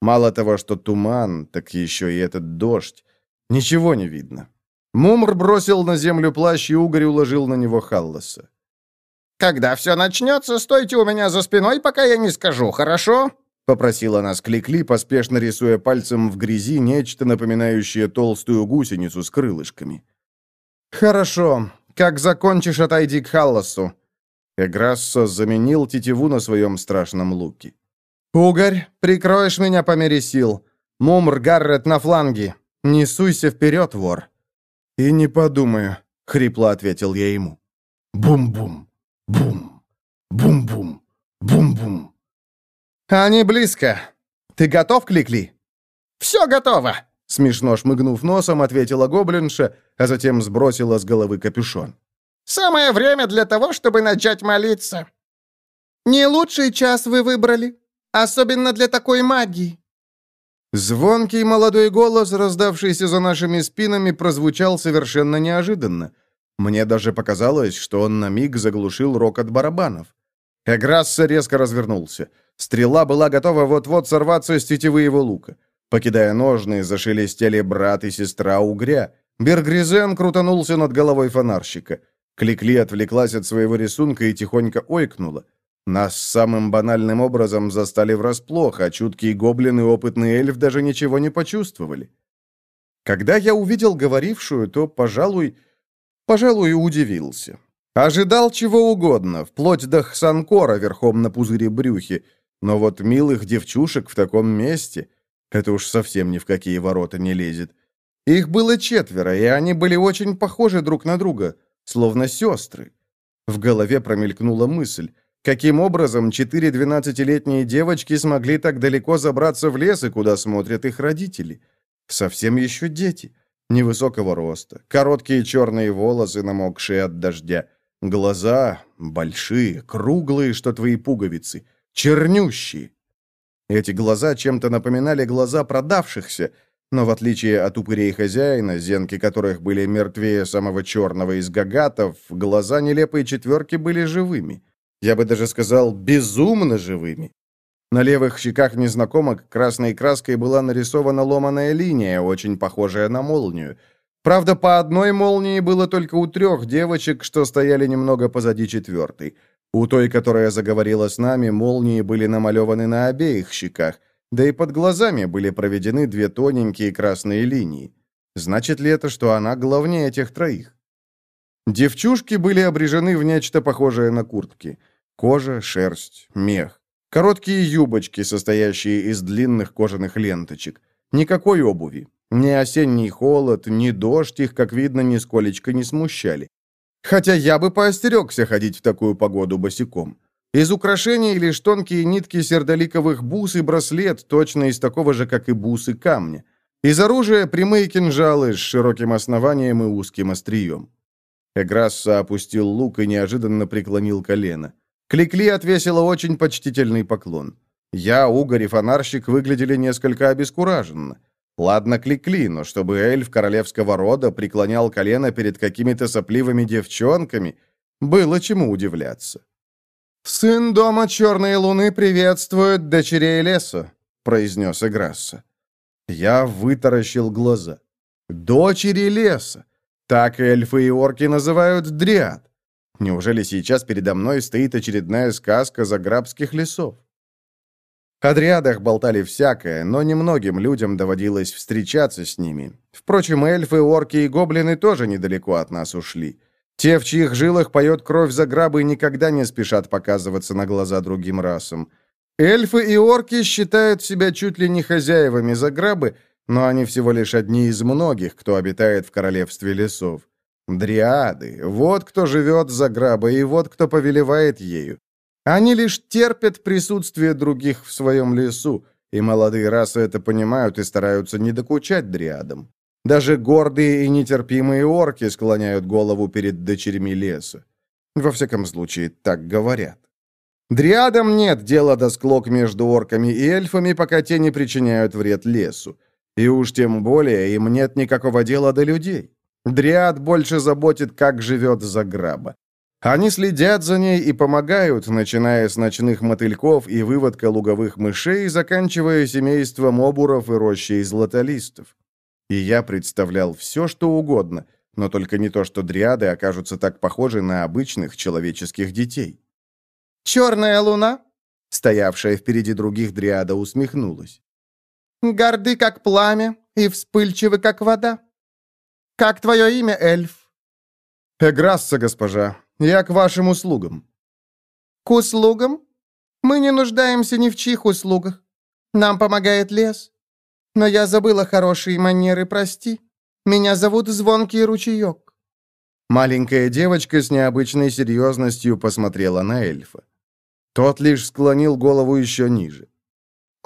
Мало того, что туман, так еще и этот дождь. Ничего не видно. Мумр бросил на землю плащ, и угорь уложил на него Халласа. «Когда все начнется, стойте у меня за спиной, пока я не скажу, хорошо?» — попросила нас Кликли, поспешно рисуя пальцем в грязи нечто напоминающее толстую гусеницу с крылышками. «Хорошо. Как закончишь, отойди к Халласу». Эграссо заменил тетиву на своем страшном луке. «Угорь, прикроешь меня по мере сил. Мумр, Гаррет на фланге. Не суйся вперед, вор». «И не подумаю», — хрипло ответил я ему. «Бум-бум, бум, бум-бум, бум-бум». «Они близко!» Ты готов, Кликли?» «Все готово!» Смешно шмыгнув носом, ответила гоблинша, а затем сбросила с головы капюшон. «Самое время для того, чтобы начать молиться». «Не лучший час вы выбрали, особенно для такой магии». Звонкий молодой голос, раздавшийся за нашими спинами, прозвучал совершенно неожиданно. Мне даже показалось, что он на миг заглушил рокот барабанов. Эграсса резко развернулся. Стрела была готова вот-вот сорваться с тетивы его лука. Покидая ножны, зашелестели брат и сестра угря. Бергризен крутанулся над головой фонарщика. Кликли отвлеклась от своего рисунка и тихонько ойкнула. Нас самым банальным образом застали врасплох, а чуткие гоблины и опытный эльф даже ничего не почувствовали. Когда я увидел говорившую, то, пожалуй, пожалуй, удивился. Ожидал чего угодно, вплоть до Хсанкора верхом на пузыре брюхи, но вот милых девчушек в таком месте — это уж совсем ни в какие ворота не лезет. Их было четверо, и они были очень похожи друг на друга, словно сестры. В голове промелькнула мысль — Каким образом четыре двенадцатилетние девочки смогли так далеко забраться в лес и куда смотрят их родители? Совсем еще дети. Невысокого роста, короткие черные волосы, намокшие от дождя. Глаза большие, круглые, что твои пуговицы, чернющие. Эти глаза чем-то напоминали глаза продавшихся, но в отличие от упырей хозяина, зенки которых были мертвее самого черного из гагатов, глаза нелепой четверки были живыми. Я бы даже сказал, безумно живыми. На левых щеках незнакомок красной краской была нарисована ломаная линия, очень похожая на молнию. Правда, по одной молнии было только у трех девочек, что стояли немного позади четвертой. У той, которая заговорила с нами, молнии были намалеваны на обеих щеках, да и под глазами были проведены две тоненькие красные линии. Значит ли это, что она главнее этих троих? Девчушки были обрежены в нечто похожее на куртки. Кожа, шерсть, мех. Короткие юбочки, состоящие из длинных кожаных ленточек. Никакой обуви. Ни осенний холод, ни дождь их, как видно, нисколечко не смущали. Хотя я бы поостерегся ходить в такую погоду босиком. Из украшений лишь тонкие нитки сердоликовых бус и браслет, точно из такого же, как и бусы камня. Из оружия прямые кинжалы с широким основанием и узким острием. Эграсса опустил лук и неожиданно преклонил колено. Кликли отвесила очень почтительный поклон. Я, Угорь и фонарщик выглядели несколько обескураженно. Ладно, Кликли, но чтобы эльф королевского рода преклонял колено перед какими-то сопливыми девчонками, было чему удивляться. «Сын дома Черной Луны приветствует дочерей леса», — произнес Эграсса. Я вытаращил глаза. «Дочери леса! Так эльфы и орки называют дриад. Неужели сейчас передо мной стоит очередная сказка заграбских лесов? О дриадах болтали всякое, но немногим людям доводилось встречаться с ними. Впрочем, эльфы, орки и гоблины тоже недалеко от нас ушли. Те, в чьих жилах поет кровь заграбы, никогда не спешат показываться на глаза другим расам. Эльфы и орки считают себя чуть ли не хозяевами заграбы, но они всего лишь одни из многих, кто обитает в королевстве лесов. Дриады, вот кто живет за грабой, и вот кто повелевает ею. Они лишь терпят присутствие других в своем лесу, и молодые расы это понимают и стараются не докучать дриадам. Даже гордые и нетерпимые орки склоняют голову перед дочерьми леса. Во всяком случае, так говорят. Дриадам нет дела до склок между орками и эльфами, пока те не причиняют вред лесу. И уж тем более им нет никакого дела до людей. Дриад больше заботит, как живет Заграба. Они следят за ней и помогают, начиная с ночных мотыльков и выводка луговых мышей, заканчивая семейством обуров и рощей златолистов. И я представлял все, что угодно, но только не то, что дриады окажутся так похожи на обычных человеческих детей. «Черная луна?» Стоявшая впереди других дриада усмехнулась горды, как пламя, и вспыльчивы, как вода. Как твое имя, эльф?» «Эграсса, госпожа. Я к вашим услугам». «К услугам? Мы не нуждаемся ни в чьих услугах. Нам помогает лес. Но я забыла хорошие манеры, прости. Меня зовут Звонкий Ручеек». Маленькая девочка с необычной серьезностью посмотрела на эльфа. Тот лишь склонил голову еще ниже.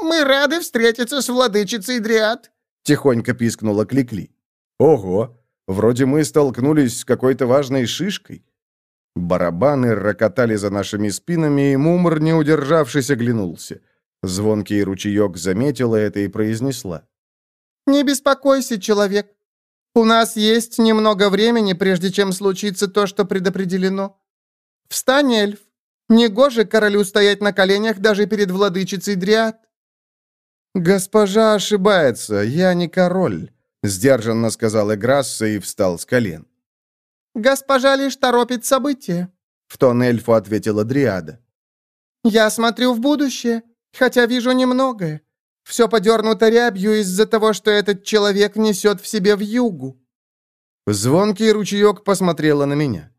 Мы рады встретиться с владычицей Дриад», — тихонько пискнула Кликли. «Ого! Вроде мы столкнулись с какой-то важной шишкой». Барабаны рокотали за нашими спинами, и Мумр, не удержавшись, оглянулся. Звонкий ручеек заметила это и произнесла. «Не беспокойся, человек. У нас есть немного времени, прежде чем случится то, что предопределено. Встань, эльф. Негоже королю стоять на коленях даже перед владычицей Дриад». «Госпожа ошибается, я не король», — сдержанно сказал Эграсса и встал с колен. «Госпожа лишь торопит события», — в тон эльфу ответила Дриада. «Я смотрю в будущее, хотя вижу немногое. Все подернуто рябью из-за того, что этот человек несет в себе в югу». Звонкий ручеек посмотрела на меня.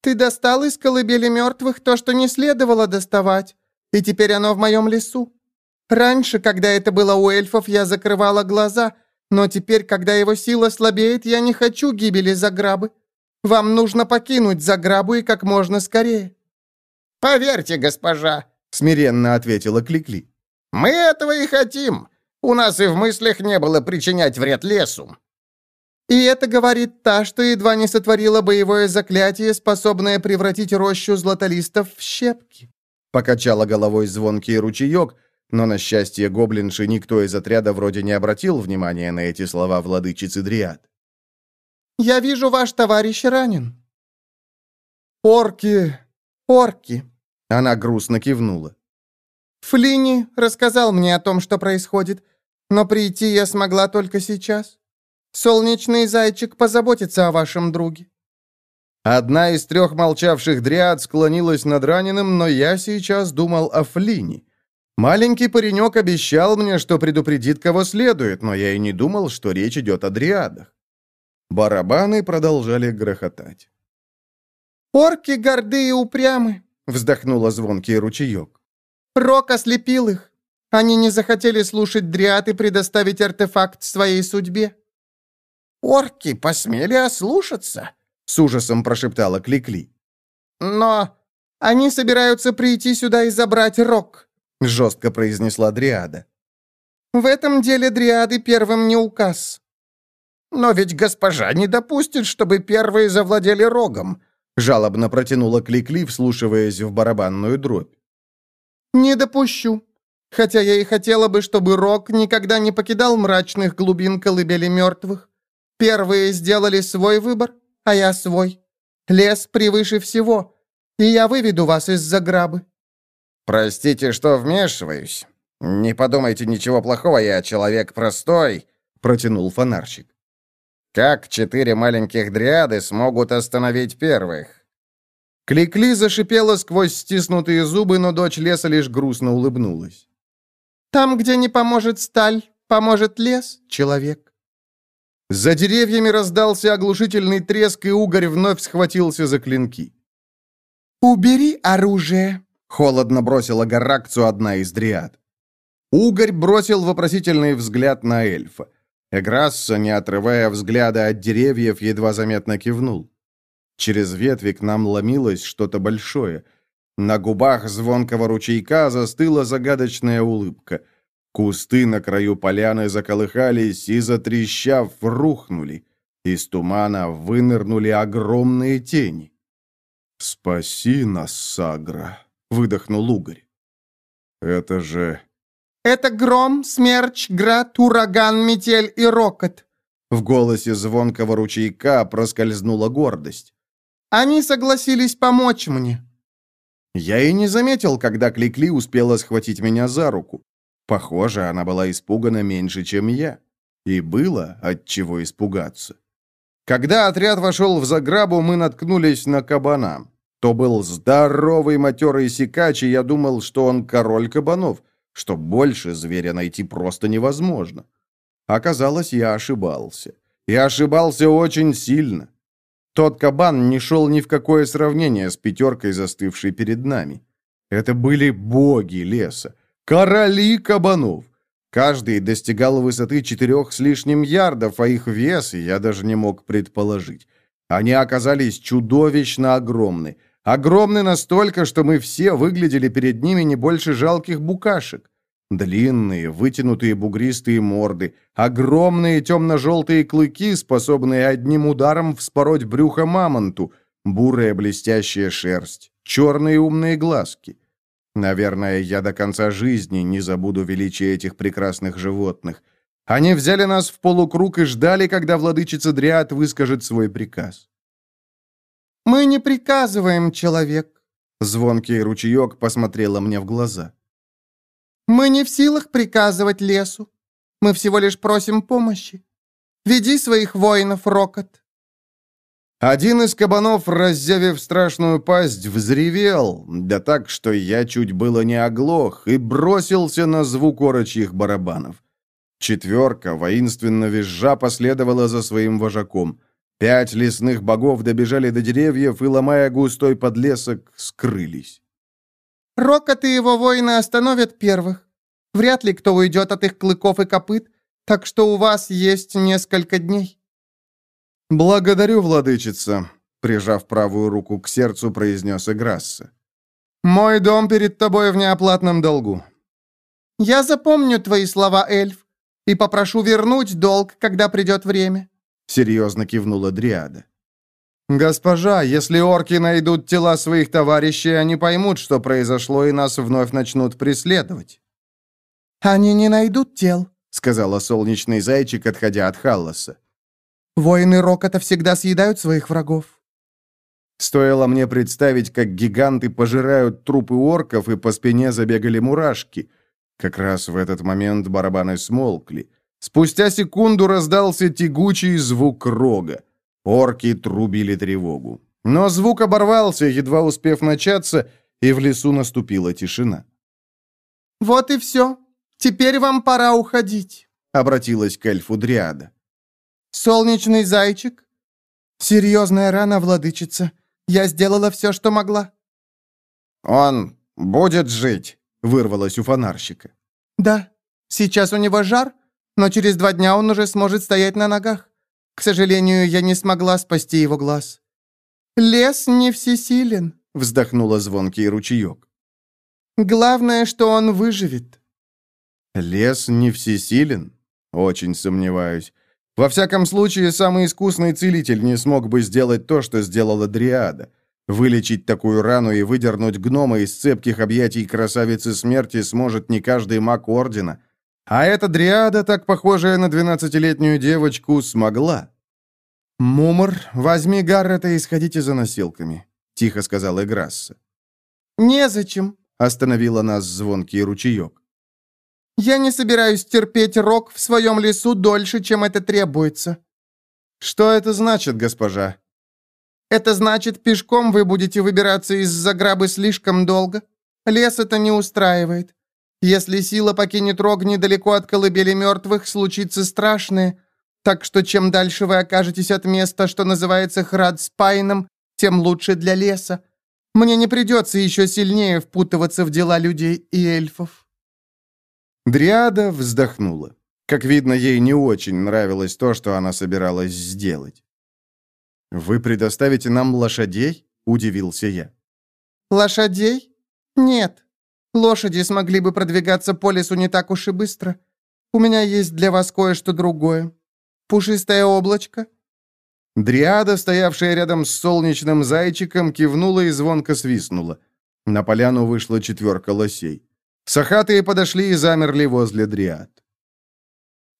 «Ты достал из колыбели мертвых то, что не следовало доставать, и теперь оно в моем лесу. Раньше, когда это было у эльфов, я закрывала глаза, но теперь, когда его сила слабеет, я не хочу гибели Заграбы. Вам нужно покинуть Заграбу и как можно скорее». «Поверьте, госпожа», — смиренно ответила Кликли. «Мы этого и хотим. У нас и в мыслях не было причинять вред лесу». «И это говорит та, что едва не сотворила боевое заклятие, способное превратить рощу златолистов в щепки», — покачала головой звонкий ручеек, но, на счастье гоблинши, никто из отряда вроде не обратил внимания на эти слова владычицы Дриад. «Я вижу, ваш товарищ ранен». «Орки! Орки!» Она грустно кивнула. «Флини рассказал мне о том, что происходит, но прийти я смогла только сейчас. Солнечный зайчик позаботится о вашем друге». Одна из трех молчавших дриад склонилась над раненым, но я сейчас думал о Флине. Маленький паренек обещал мне, что предупредит кого следует, но я и не думал, что речь идет о дриадах. Барабаны продолжали грохотать. «Орки горды и упрямы», — вздохнула звонкий ручеек. «Рок ослепил их. Они не захотели слушать дриад и предоставить артефакт своей судьбе». «Орки посмели ослушаться?» — с ужасом прошептала Кликли. «Но они собираются прийти сюда и забрать Рок», — жестко произнесла Дриада. «В этом деле Дриады первым не указ». «Но ведь госпожа не допустит, чтобы первые завладели рогом», — жалобно протянула Кликли, вслушиваясь в барабанную дробь. «Не допущу. Хотя я и хотела бы, чтобы рог никогда не покидал мрачных глубин колыбели мертвых. Первые сделали свой выбор, а я свой. Лес превыше всего, и я выведу вас из заграбы». «Простите, что вмешиваюсь. Не подумайте ничего плохого, я человек простой», — протянул фонарщик. «Как четыре маленьких дриады смогут остановить первых?» Кликли зашипела сквозь стиснутые зубы, но дочь леса лишь грустно улыбнулась. «Там, где не поможет сталь, поможет лес, человек». За деревьями раздался оглушительный треск, и угорь вновь схватился за клинки. «Убери оружие», Холодно бросила Гаракцу одна из дриад. Угорь бросил вопросительный взгляд на эльфа. Эграсса, не отрывая взгляда от деревьев, едва заметно кивнул. Через ветви к нам ломилось что-то большое. На губах звонкого ручейка застыла загадочная улыбка. Кусты на краю поляны заколыхались и, затрещав, рухнули. Из тумана вынырнули огромные тени. «Спаси нас, Сагра!» Выдохнул Угорь. «Это же...» «Это гром, смерч, град, ураган, метель и рокот». В голосе звонкого ручейка проскользнула гордость. «Они согласились помочь мне». Я и не заметил, когда Кликли успела схватить меня за руку. Похоже, она была испугана меньше, чем я. И было от чего испугаться. Когда отряд вошел в заграбу, мы наткнулись на кабана. То был здоровый матерый сикач, и я думал, что он король кабанов, что больше зверя найти просто невозможно. Оказалось, я ошибался. И ошибался очень сильно. Тот кабан не шел ни в какое сравнение с пятеркой, застывшей перед нами. Это были боги леса, короли кабанов. Каждый достигал высоты четырех с лишним ярдов, а их вес я даже не мог предположить. Они оказались чудовищно огромны, Огромны настолько, что мы все выглядели перед ними не больше жалких букашек. Длинные, вытянутые бугристые морды, огромные темно-желтые клыки, способные одним ударом вспороть брюхо мамонту, бурая блестящая шерсть, черные умные глазки. Наверное, я до конца жизни не забуду величие этих прекрасных животных. Они взяли нас в полукруг и ждали, когда владычица Дриад выскажет свой приказ. «Мы не приказываем, человек», — звонкий ручеек посмотрела мне в глаза. «Мы не в силах приказывать лесу. Мы всего лишь просим помощи. Веди своих воинов, Рокот». Один из кабанов, раззявив страшную пасть, взревел, да так, что я чуть было не оглох, и бросился на звук орочьих барабанов. Четверка, воинственно визжа, последовала за своим вожаком. Пять лесных богов добежали до деревьев и, ломая густой подлесок, скрылись. «Рокот и его воины остановят первых. Вряд ли кто уйдет от их клыков и копыт, так что у вас есть несколько дней». «Благодарю, владычица», — прижав правую руку к сердцу, произнес Играсса. «Мой дом перед тобой в неоплатном долгу». «Я запомню твои слова, эльф и попрошу вернуть долг, когда придет время», — серьезно кивнула Дриада. «Госпожа, если орки найдут тела своих товарищей, они поймут, что произошло, и нас вновь начнут преследовать». «Они не найдут тел», — сказала солнечный зайчик, отходя от Халласа. «Воины Рокота всегда съедают своих врагов». Стоило мне представить, как гиганты пожирают трупы орков, и по спине забегали мурашки — как раз в этот момент барабаны смолкли. Спустя секунду раздался тягучий звук рога. Орки трубили тревогу. Но звук оборвался, едва успев начаться, и в лесу наступила тишина. «Вот и все. Теперь вам пора уходить», — обратилась к эльфу Дриада. «Солнечный зайчик?» «Серьезная рана, владычица. Я сделала все, что могла». «Он будет жить», Вырвалось у фонарщика. «Да, сейчас у него жар, но через два дня он уже сможет стоять на ногах. К сожалению, я не смогла спасти его глаз». «Лес не всесилен», — вздохнула звонкий ручеек. «Главное, что он выживет». «Лес не всесилен?» Очень сомневаюсь. Во всяком случае, самый искусный целитель не смог бы сделать то, что сделала Дриада. Вылечить такую рану и выдернуть гнома из цепких объятий красавицы смерти сможет не каждый маг Ордена. А эта дриада, так похожая на двенадцатилетнюю девочку, смогла. «Мумор, возьми Гаррета и сходите за носилками», — тихо сказал Играсса. «Незачем», — остановила нас звонкий ручеек. «Я не собираюсь терпеть рок в своем лесу дольше, чем это требуется». «Что это значит, госпожа?» Это значит, пешком вы будете выбираться из заграбы слишком долго? Лес это не устраивает. Если сила покинет рог недалеко от колыбели мертвых, случится страшное. Так что чем дальше вы окажетесь от места, что называется Храдспайном, тем лучше для леса. Мне не придется еще сильнее впутываться в дела людей и эльфов». Дриада вздохнула. Как видно, ей не очень нравилось то, что она собиралась сделать. «Вы предоставите нам лошадей?» – удивился я. «Лошадей? Нет. Лошади смогли бы продвигаться по лесу не так уж и быстро. У меня есть для вас кое-что другое. Пушистое облачко?» Дриада, стоявшая рядом с солнечным зайчиком, кивнула и звонко свистнула. На поляну вышла четверка лосей. Сахатые подошли и замерли возле дриад.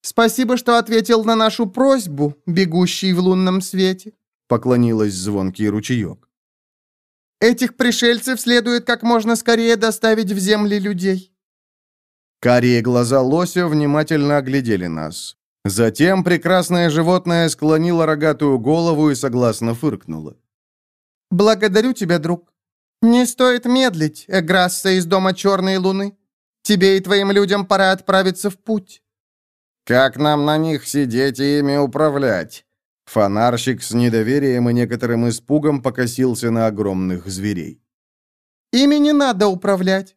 «Спасибо, что ответил на нашу просьбу, бегущий в лунном свете», поклонилась звонкий ручеек. «Этих пришельцев следует как можно скорее доставить в земли людей». Карие глаза лося внимательно оглядели нас. Затем прекрасное животное склонило рогатую голову и согласно фыркнуло. «Благодарю тебя, друг. Не стоит медлить, Эграсса из дома Черной Луны. Тебе и твоим людям пора отправиться в путь». «Как нам на них сидеть и ими управлять?» Фонарщик с недоверием и некоторым испугом покосился на огромных зверей. «Ими не надо управлять.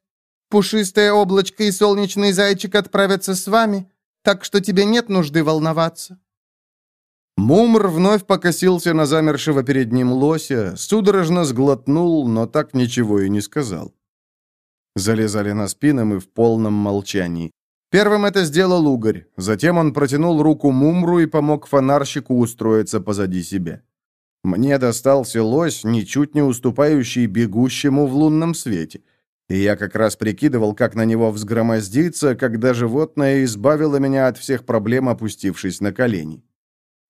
Пушистое облачко и солнечный зайчик отправятся с вами, так что тебе нет нужды волноваться». Мумр вновь покосился на замершего перед ним лося, судорожно сглотнул, но так ничего и не сказал. Залезали на спины мы в полном молчании. Первым это сделал угорь, затем он протянул руку Мумру и помог фонарщику устроиться позади себя. Мне достался лось, ничуть не уступающий бегущему в лунном свете. И я как раз прикидывал, как на него взгромоздиться, когда животное избавило меня от всех проблем, опустившись на колени.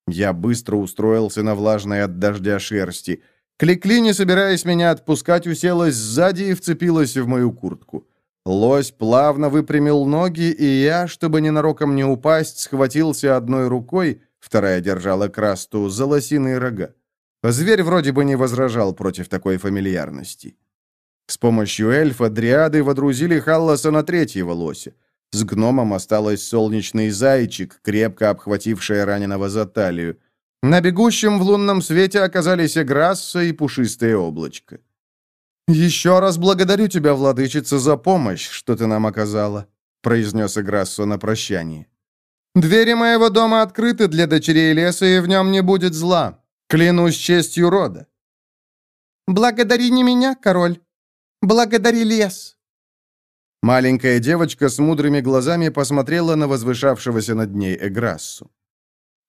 Я быстро устроился на влажной от дождя шерсти. Кликли, не собираясь меня отпускать, уселась сзади и вцепилась в мою куртку. Лось плавно выпрямил ноги, и я, чтобы ненароком не упасть, схватился одной рукой, вторая держала красту за лосиные рога. Зверь вроде бы не возражал против такой фамильярности. С помощью эльфа дриады водрузили Халласа на третьего лося. С гномом осталось солнечный зайчик, крепко обхвативший раненого за талию. На бегущем в лунном свете оказались Эграсса и пушистое облачко. «Еще раз благодарю тебя, владычица, за помощь, что ты нам оказала», произнес Эграссо на прощание. «Двери моего дома открыты для дочерей леса, и в нем не будет зла. Клянусь честью рода». «Благодари не меня, король. Благодари лес». Маленькая девочка с мудрыми глазами посмотрела на возвышавшегося над ней Эграссу.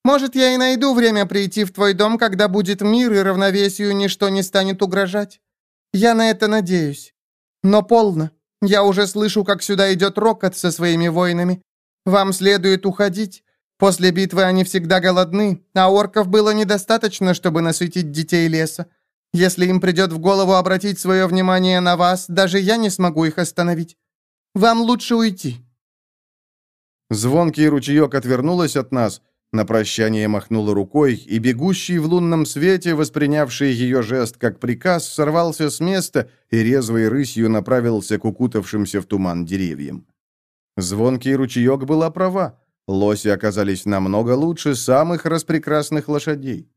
«Может, я и найду время прийти в твой дом, когда будет мир и равновесию ничто не станет угрожать. Я на это надеюсь. Но полно. Я уже слышу, как сюда идет Рокот со своими воинами. Вам следует уходить. После битвы они всегда голодны, а орков было недостаточно, чтобы насытить детей леса. Если им придет в голову обратить свое внимание на вас, даже я не смогу их остановить. Вам лучше уйти». Звонкий ручеек отвернулась от нас, на прощание махнула рукой, и бегущий в лунном свете, воспринявший ее жест как приказ, сорвался с места и резвой рысью направился к укутавшимся в туман деревьям. Звонкий ручеек была права. Лоси оказались намного лучше самых распрекрасных лошадей.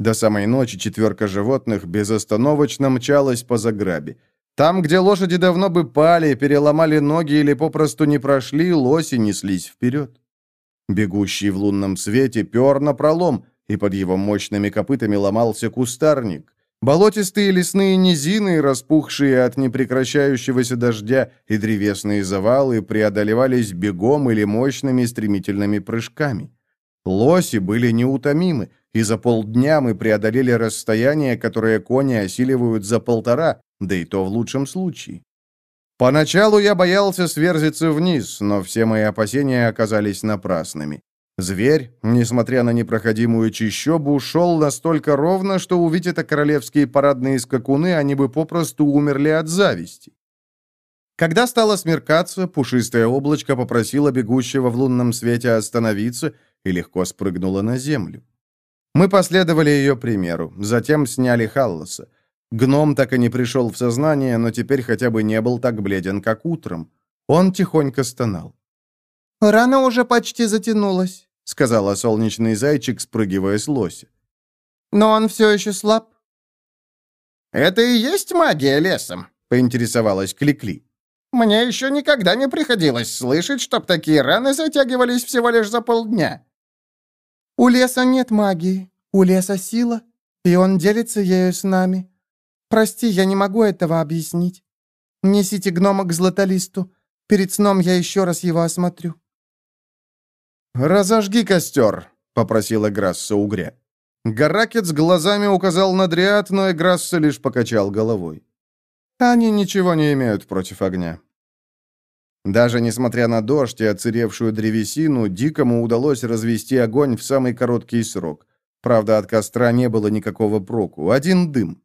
До самой ночи четверка животных безостановочно мчалась по заграбе. Там, где лошади давно бы пали, переломали ноги или попросту не прошли, лоси неслись вперед. Бегущий в лунном свете пер на пролом, и под его мощными копытами ломался кустарник. Болотистые лесные низины, распухшие от непрекращающегося дождя, и древесные завалы преодолевались бегом или мощными стремительными прыжками. Лоси были неутомимы, и за полдня мы преодолели расстояние, которое кони осиливают за полтора, да и то в лучшем случае. Поначалу я боялся сверзиться вниз, но все мои опасения оказались напрасными. Зверь, несмотря на непроходимую чищобу, шел настолько ровно, что увидеть это королевские парадные скакуны, они бы попросту умерли от зависти. Когда стало смеркаться, пушистое облачко попросило бегущего в лунном свете остановиться и легко спрыгнуло на землю. Мы последовали ее примеру, затем сняли Халлоса. Гном так и не пришел в сознание, но теперь хотя бы не был так бледен, как утром. Он тихонько стонал. «Рана уже почти затянулась», — сказала солнечный зайчик, спрыгивая с лося. «Но он все еще слаб». «Это и есть магия лесом?» — поинтересовалась Кликли. «Мне еще никогда не приходилось слышать, чтоб такие раны затягивались всего лишь за полдня». «У леса нет магии, у леса сила, и он делится ею с нами. Прости, я не могу этого объяснить. Несите гнома к златолисту. Перед сном я еще раз его осмотрю». «Разожги костер», — попросила Грасса угря. Гаракет с глазами указал на дриад, но Эграсса лишь покачал головой. «Они ничего не имеют против огня». Даже несмотря на дождь и оцаревшую древесину, Дикому удалось развести огонь в самый короткий срок. Правда, от костра не было никакого проку, один дым.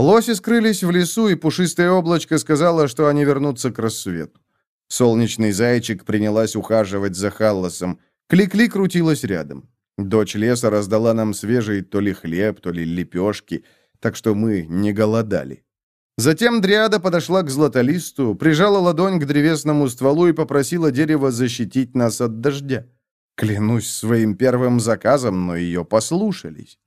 Лоси скрылись в лесу, и пушистое облачко сказала, что они вернутся к рассвету. Солнечный зайчик принялась ухаживать за Халласом. Кликли -кли крутилась рядом. Дочь леса раздала нам свежий то ли хлеб, то ли лепешки, так что мы не голодали. Затем Дриада подошла к златолисту, прижала ладонь к древесному стволу и попросила дерево защитить нас от дождя. Клянусь своим первым заказом, но ее послушались.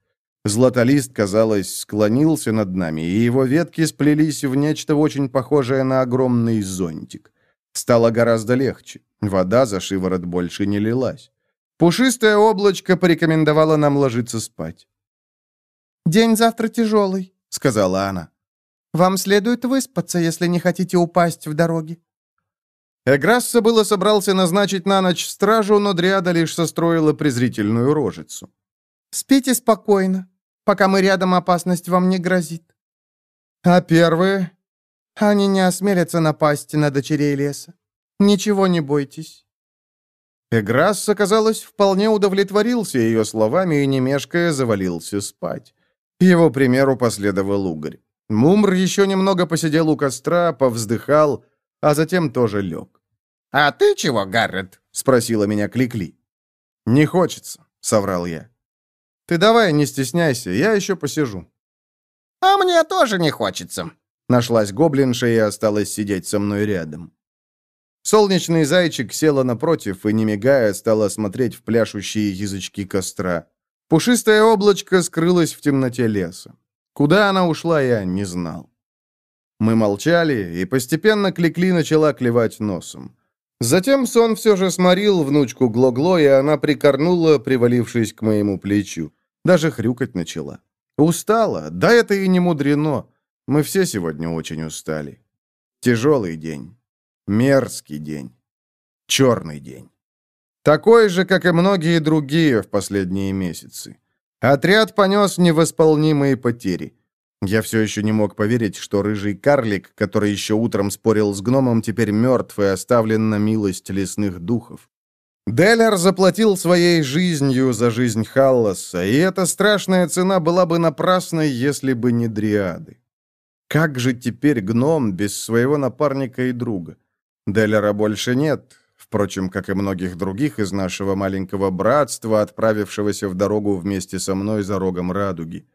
Златолист, казалось, склонился над нами, и его ветки сплелись в нечто очень похожее на огромный зонтик. Стало гораздо легче. Вода за шиворот больше не лилась. Пушистое облачко порекомендовало нам ложиться спать. «День завтра тяжелый», — сказала она. Вам следует выспаться, если не хотите упасть в дороге». Эграсса было собрался назначить на ночь стражу, но Дриада лишь состроила презрительную рожицу. «Спите спокойно. Пока мы рядом, опасность вам не грозит». «А первые?» «Они не осмелятся напасть на дочерей леса. Ничего не бойтесь». Эграсса, казалось, вполне удовлетворился ее словами и, не мешкая, завалился спать. Его примеру последовал угорь. Мумр еще немного посидел у костра, повздыхал, а затем тоже лег. «А ты чего, Гаррет?» — спросила меня Кликли. «Не хочется», — соврал я. «Ты давай, не стесняйся, я еще посижу». «А мне тоже не хочется». Нашлась гоблинша и осталась сидеть со мной рядом. Солнечный зайчик села напротив и, не мигая, стала смотреть в пляшущие язычки костра. Пушистое облачко скрылось в темноте леса. Куда она ушла, я не знал. Мы молчали, и постепенно Кликли начала клевать носом. Затем сон все же сморил внучку Глогло, и она прикорнула, привалившись к моему плечу. Даже хрюкать начала. Устала, да это и не мудрено. Мы все сегодня очень устали. Тяжелый день. Мерзкий день. Черный день. Такой же, как и многие другие в последние месяцы. Отряд понес невосполнимые потери. Я все еще не мог поверить, что рыжий карлик, который еще утром спорил с гномом, теперь мертв и оставлен на милость лесных духов. Деллер заплатил своей жизнью за жизнь Халласа, и эта страшная цена была бы напрасной, если бы не дриады. Как же теперь гном без своего напарника и друга? Деллера больше нет, впрочем, как и многих других из нашего маленького братства, отправившегося в дорогу вместе со мной за рогом радуги.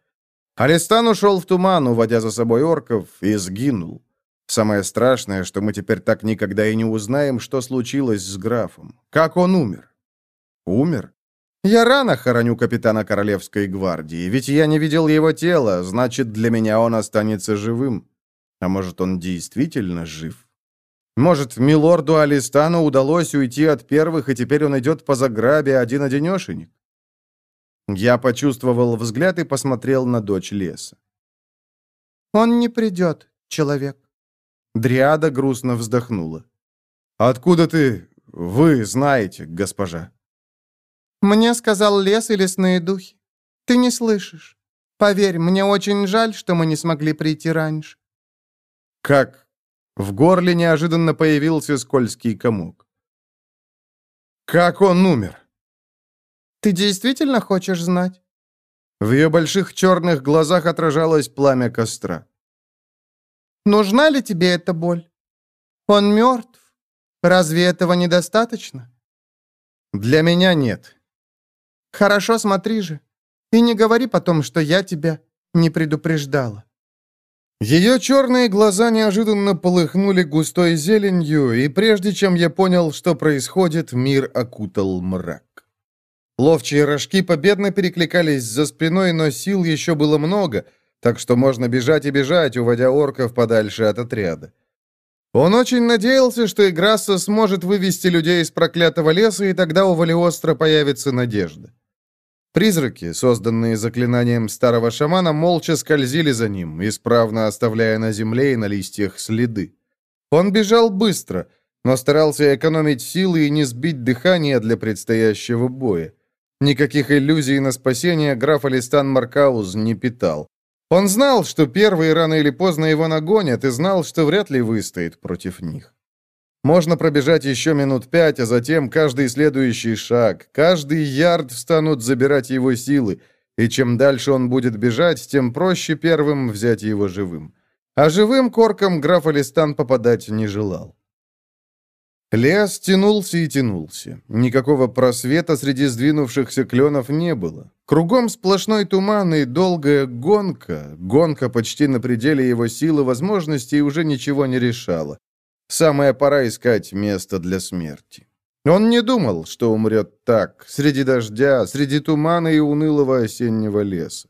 Алистан ушел в туман, уводя за собой орков, и сгинул. Самое страшное, что мы теперь так никогда и не узнаем, что случилось с графом. Как он умер? Умер? Я рано хороню капитана Королевской гвардии, ведь я не видел его тела, значит, для меня он останется живым. А может, он действительно жив? Может, милорду Алистану удалось уйти от первых, и теперь он идет по заграбе один-одинешенек? Я почувствовал взгляд и посмотрел на дочь леса. «Он не придет, человек». Дриада грустно вздохнула. «Откуда ты... вы знаете, госпожа?» «Мне сказал лес и лесные духи. Ты не слышишь. Поверь, мне очень жаль, что мы не смогли прийти раньше». «Как в горле неожиданно появился скользкий комок. «Как он умер?» «Ты действительно хочешь знать?» В ее больших черных глазах отражалось пламя костра. «Нужна ли тебе эта боль? Он мертв. Разве этого недостаточно?» «Для меня нет». «Хорошо, смотри же. И не говори потом, что я тебя не предупреждала». Ее черные глаза неожиданно полыхнули густой зеленью, и прежде чем я понял, что происходит, мир окутал мрак. Ловчие рожки победно перекликались за спиной, но сил еще было много, так что можно бежать и бежать, уводя орков подальше от отряда. Он очень надеялся, что Играсса сможет вывести людей из проклятого леса, и тогда у Валиостро появится надежда. Призраки, созданные заклинанием старого шамана, молча скользили за ним, исправно оставляя на земле и на листьях следы. Он бежал быстро, но старался экономить силы и не сбить дыхание для предстоящего боя. Никаких иллюзий на спасение граф Алистан Маркауз не питал. Он знал, что первые рано или поздно его нагонят, и знал, что вряд ли выстоит против них. Можно пробежать еще минут пять, а затем каждый следующий шаг, каждый ярд станут забирать его силы, и чем дальше он будет бежать, тем проще первым взять его живым. А живым корком граф Алистан попадать не желал. Лес тянулся и тянулся. Никакого просвета среди сдвинувшихся кленов не было. Кругом сплошной туман и долгая гонка. Гонка почти на пределе его силы возможностей уже ничего не решала. Самая пора искать место для смерти. Он не думал, что умрет так, среди дождя, среди тумана и унылого осеннего леса.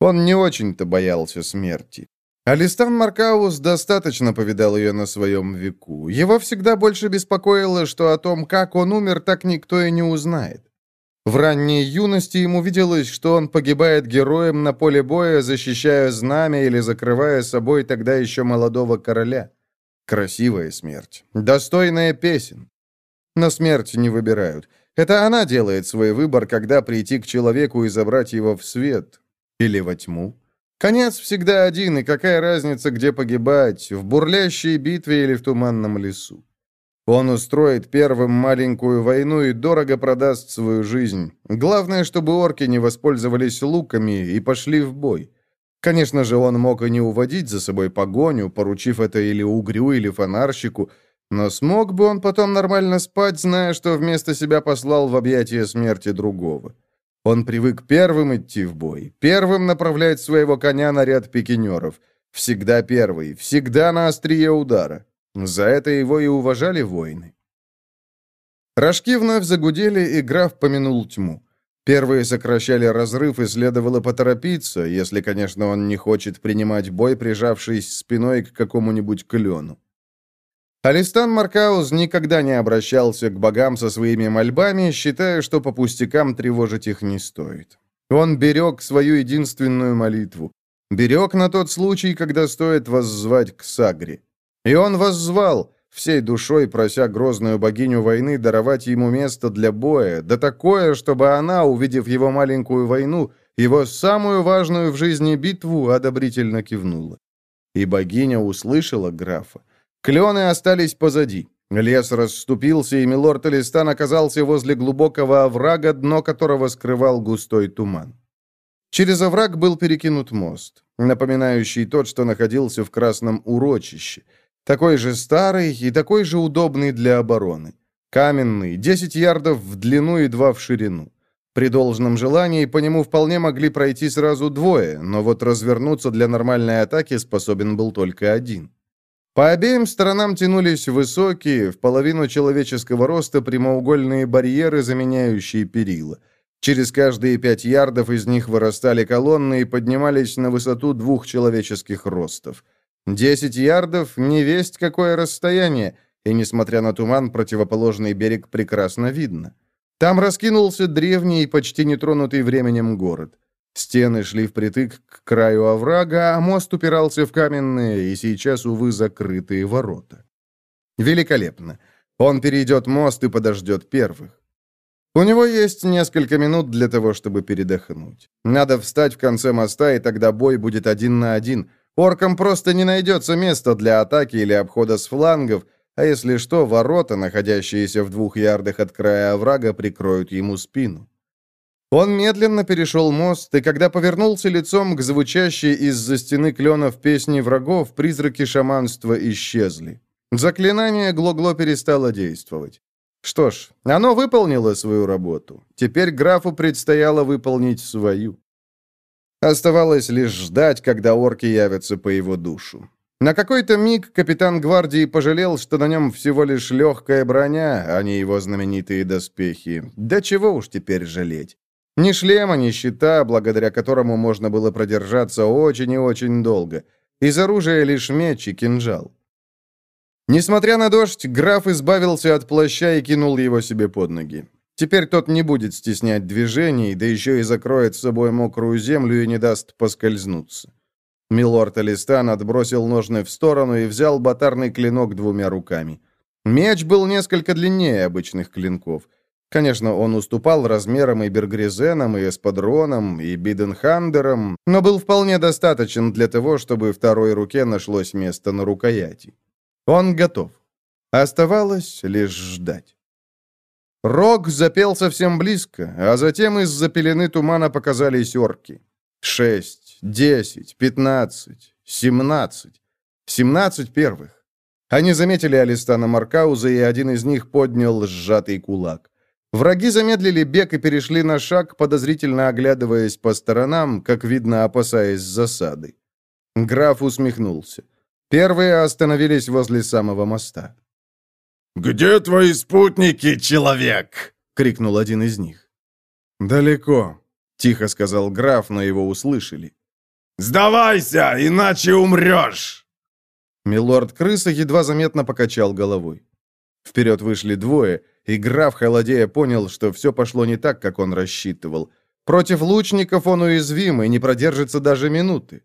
Он не очень-то боялся смерти. Алистан Маркаус достаточно повидал ее на своем веку. Его всегда больше беспокоило, что о том, как он умер, так никто и не узнает. В ранней юности ему виделось, что он погибает героем на поле боя, защищая знамя или закрывая собой тогда еще молодого короля. Красивая смерть, достойная песен. Но смерть не выбирают. Это она делает свой выбор, когда прийти к человеку и забрать его в свет. Или во тьму. Конец всегда один, и какая разница, где погибать, в бурлящей битве или в туманном лесу. Он устроит первым маленькую войну и дорого продаст свою жизнь. Главное, чтобы орки не воспользовались луками и пошли в бой. Конечно же, он мог и не уводить за собой погоню, поручив это или угрю, или фонарщику, но смог бы он потом нормально спать, зная, что вместо себя послал в объятия смерти другого. Он привык первым идти в бой, первым направлять своего коня на ряд пикинеров. Всегда первый, всегда на острие удара. За это его и уважали воины. Рожки вновь загудели, и граф помянул тьму. Первые сокращали разрыв, и следовало поторопиться, если, конечно, он не хочет принимать бой, прижавшись спиной к какому-нибудь клену. Алистан Маркауз никогда не обращался к богам со своими мольбами, считая, что по пустякам тревожить их не стоит. Он берег свою единственную молитву. Берег на тот случай, когда стоит воззвать к Сагре. И он воззвал, всей душой прося грозную богиню войны даровать ему место для боя, да такое, чтобы она, увидев его маленькую войну, его самую важную в жизни битву, одобрительно кивнула. И богиня услышала графа. Клены остались позади. Лес расступился, и милорд Элистан оказался возле глубокого оврага, дно которого скрывал густой туман. Через овраг был перекинут мост, напоминающий тот, что находился в Красном урочище — такой же старый и такой же удобный для обороны. Каменный, 10 ярдов в длину и 2 в ширину. При должном желании по нему вполне могли пройти сразу двое, но вот развернуться для нормальной атаки способен был только один. По обеим сторонам тянулись высокие, в половину человеческого роста прямоугольные барьеры, заменяющие перила. Через каждые пять ярдов из них вырастали колонны и поднимались на высоту двух человеческих ростов. Десять ярдов — не весть какое расстояние, и, несмотря на туман, противоположный берег прекрасно видно. Там раскинулся древний и почти нетронутый временем город. Стены шли впритык к краю оврага, а мост упирался в каменные и сейчас, увы, закрытые ворота. Великолепно. Он перейдет мост и подождет первых. У него есть несколько минут для того, чтобы передохнуть. Надо встать в конце моста, и тогда бой будет один на один. Оркам просто не найдется места для атаки или обхода с флангов, а если что, ворота, находящиеся в двух ярдах от края оврага, прикроют ему спину. Он медленно перешел мост, и когда повернулся лицом к звучащей из-за стены кленов песни врагов, призраки шаманства исчезли. Заклинание Глогло перестало действовать. Что ж, оно выполнило свою работу. Теперь графу предстояло выполнить свою. Оставалось лишь ждать, когда орки явятся по его душу. На какой-то миг капитан гвардии пожалел, что на нем всего лишь легкая броня, а не его знаменитые доспехи. Да чего уж теперь жалеть. Ни шлема, ни щита, благодаря которому можно было продержаться очень и очень долго. Из оружия лишь меч и кинжал. Несмотря на дождь, граф избавился от плаща и кинул его себе под ноги. Теперь тот не будет стеснять движений, да еще и закроет с собой мокрую землю и не даст поскользнуться. Милорд Алистан отбросил ножны в сторону и взял батарный клинок двумя руками. Меч был несколько длиннее обычных клинков. Конечно, он уступал размерам и Бергризенам, и Эспадронам, и Биденхандерам, но был вполне достаточен для того, чтобы второй руке нашлось место на рукояти. Он готов. Оставалось лишь ждать. Рог запел совсем близко, а затем из-за пелены тумана показались орки. Шесть, десять, пятнадцать, семнадцать. Семнадцать первых. Они заметили Алистана Маркауза, и один из них поднял сжатый кулак. Враги замедлили бег и перешли на шаг, подозрительно оглядываясь по сторонам, как видно, опасаясь засады. Граф усмехнулся. Первые остановились возле самого моста. «Где твои спутники, человек?» — крикнул один из них. «Далеко», — тихо сказал граф, но его услышали. «Сдавайся, иначе умрешь!» Милорд Крыса едва заметно покачал головой. Вперед вышли двое, и граф, холодея, понял, что все пошло не так, как он рассчитывал. Против лучников он уязвим и не продержится даже минуты.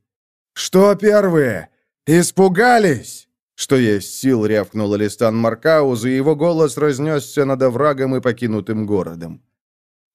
«Что первые? Испугались?» Что есть сил, рявкнул Алистан Маркауза, и его голос разнесся над оврагом и покинутым городом.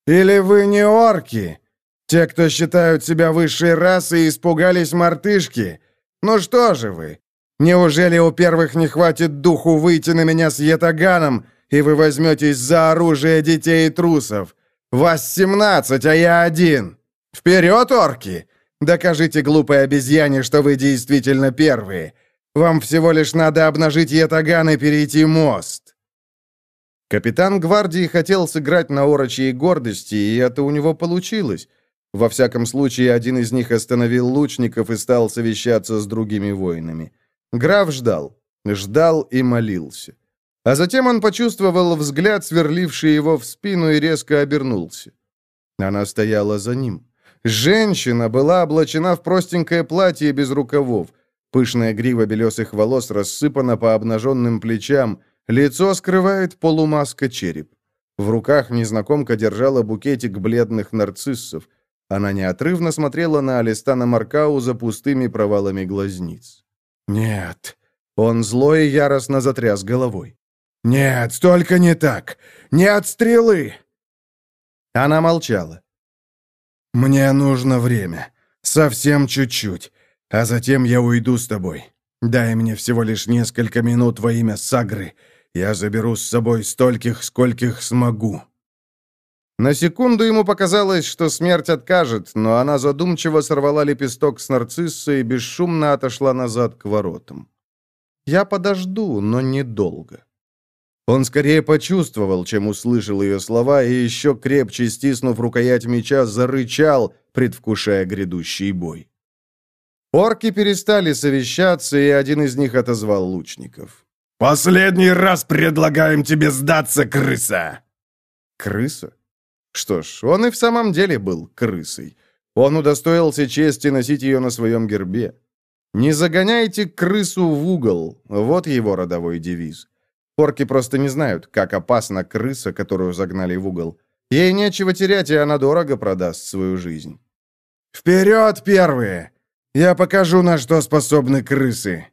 «Или вы не орки? Те, кто считают себя высшей расой, испугались мартышки? Ну что же вы? Неужели у первых не хватит духу выйти на меня с ятаганом, и вы возьметесь за оружие детей и трусов? Вас семнадцать, а я один. Вперед, орки! Докажите глупой обезьяне, что вы действительно первые. Вам всего лишь надо обнажить ятаган и перейти мост». Капитан гвардии хотел сыграть на орочьей гордости, и это у него получилось. Во всяком случае, один из них остановил лучников и стал совещаться с другими воинами. Граф ждал, ждал и молился. А затем он почувствовал взгляд, сверливший его в спину, и резко обернулся. Она стояла за ним. Женщина была облачена в простенькое платье без рукавов. Пышная грива белесых волос рассыпана по обнаженным плечам, лицо скрывает полумаска череп. В руках незнакомка держала букетик бледных нарциссов. Она неотрывно смотрела на Алистана Маркауза пустыми провалами глазниц. «Нет». Он зло и яростно затряс головой. «Нет, только не так! Не от стрелы!» Она молчала. «Мне нужно время. Совсем чуть-чуть. А затем я уйду с тобой. Дай мне всего лишь несколько минут во имя Сагры. Я заберу с собой стольких, скольких смогу». На секунду ему показалось, что смерть откажет, но она задумчиво сорвала лепесток с нарцисса и бесшумно отошла назад к воротам. «Я подожду, но недолго». Он скорее почувствовал, чем услышал ее слова, и еще крепче стиснув рукоять меча, зарычал, предвкушая грядущий бой. Орки перестали совещаться, и один из них отозвал лучников. «Последний раз предлагаем тебе сдаться, крыса!» «Крыса?» Что ж, он и в самом деле был крысой. Он удостоился чести носить ее на своем гербе. «Не загоняйте крысу в угол» — вот его родовой девиз. Орки просто не знают, как опасна крыса, которую загнали в угол. Ей нечего терять, и она дорого продаст свою жизнь. «Вперед, первые! Я покажу, на что способны крысы!»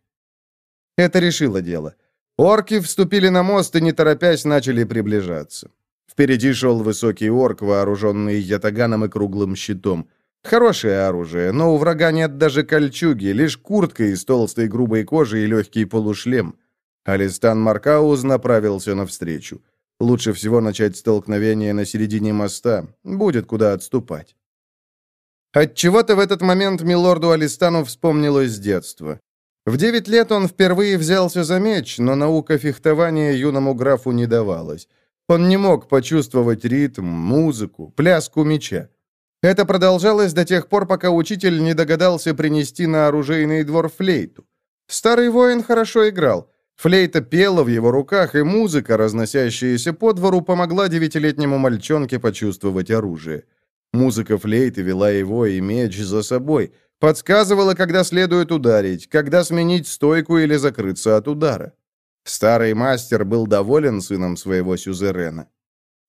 Это решило дело. Орки вступили на мост и, не торопясь, начали приближаться. Впереди шел высокий орк, вооруженный ятаганом и круглым щитом. Хорошее оружие, но у врага нет даже кольчуги, лишь куртка из толстой грубой кожи и легкий полушлем. Алистан Маркауз направился навстречу. Лучше всего начать столкновение на середине моста. Будет куда отступать. Отчего-то в этот момент милорду Алистану вспомнилось детство. В девять лет он впервые взялся за меч, но наука фехтования юному графу не давалась. Он не мог почувствовать ритм, музыку, пляску меча. Это продолжалось до тех пор, пока учитель не догадался принести на оружейный двор флейту. Старый воин хорошо играл. Флейта пела в его руках, и музыка, разносящаяся по двору, помогла девятилетнему мальчонке почувствовать оружие. Музыка флейты вела его и меч за собой, подсказывала, когда следует ударить, когда сменить стойку или закрыться от удара. Старый мастер был доволен сыном своего сюзерена.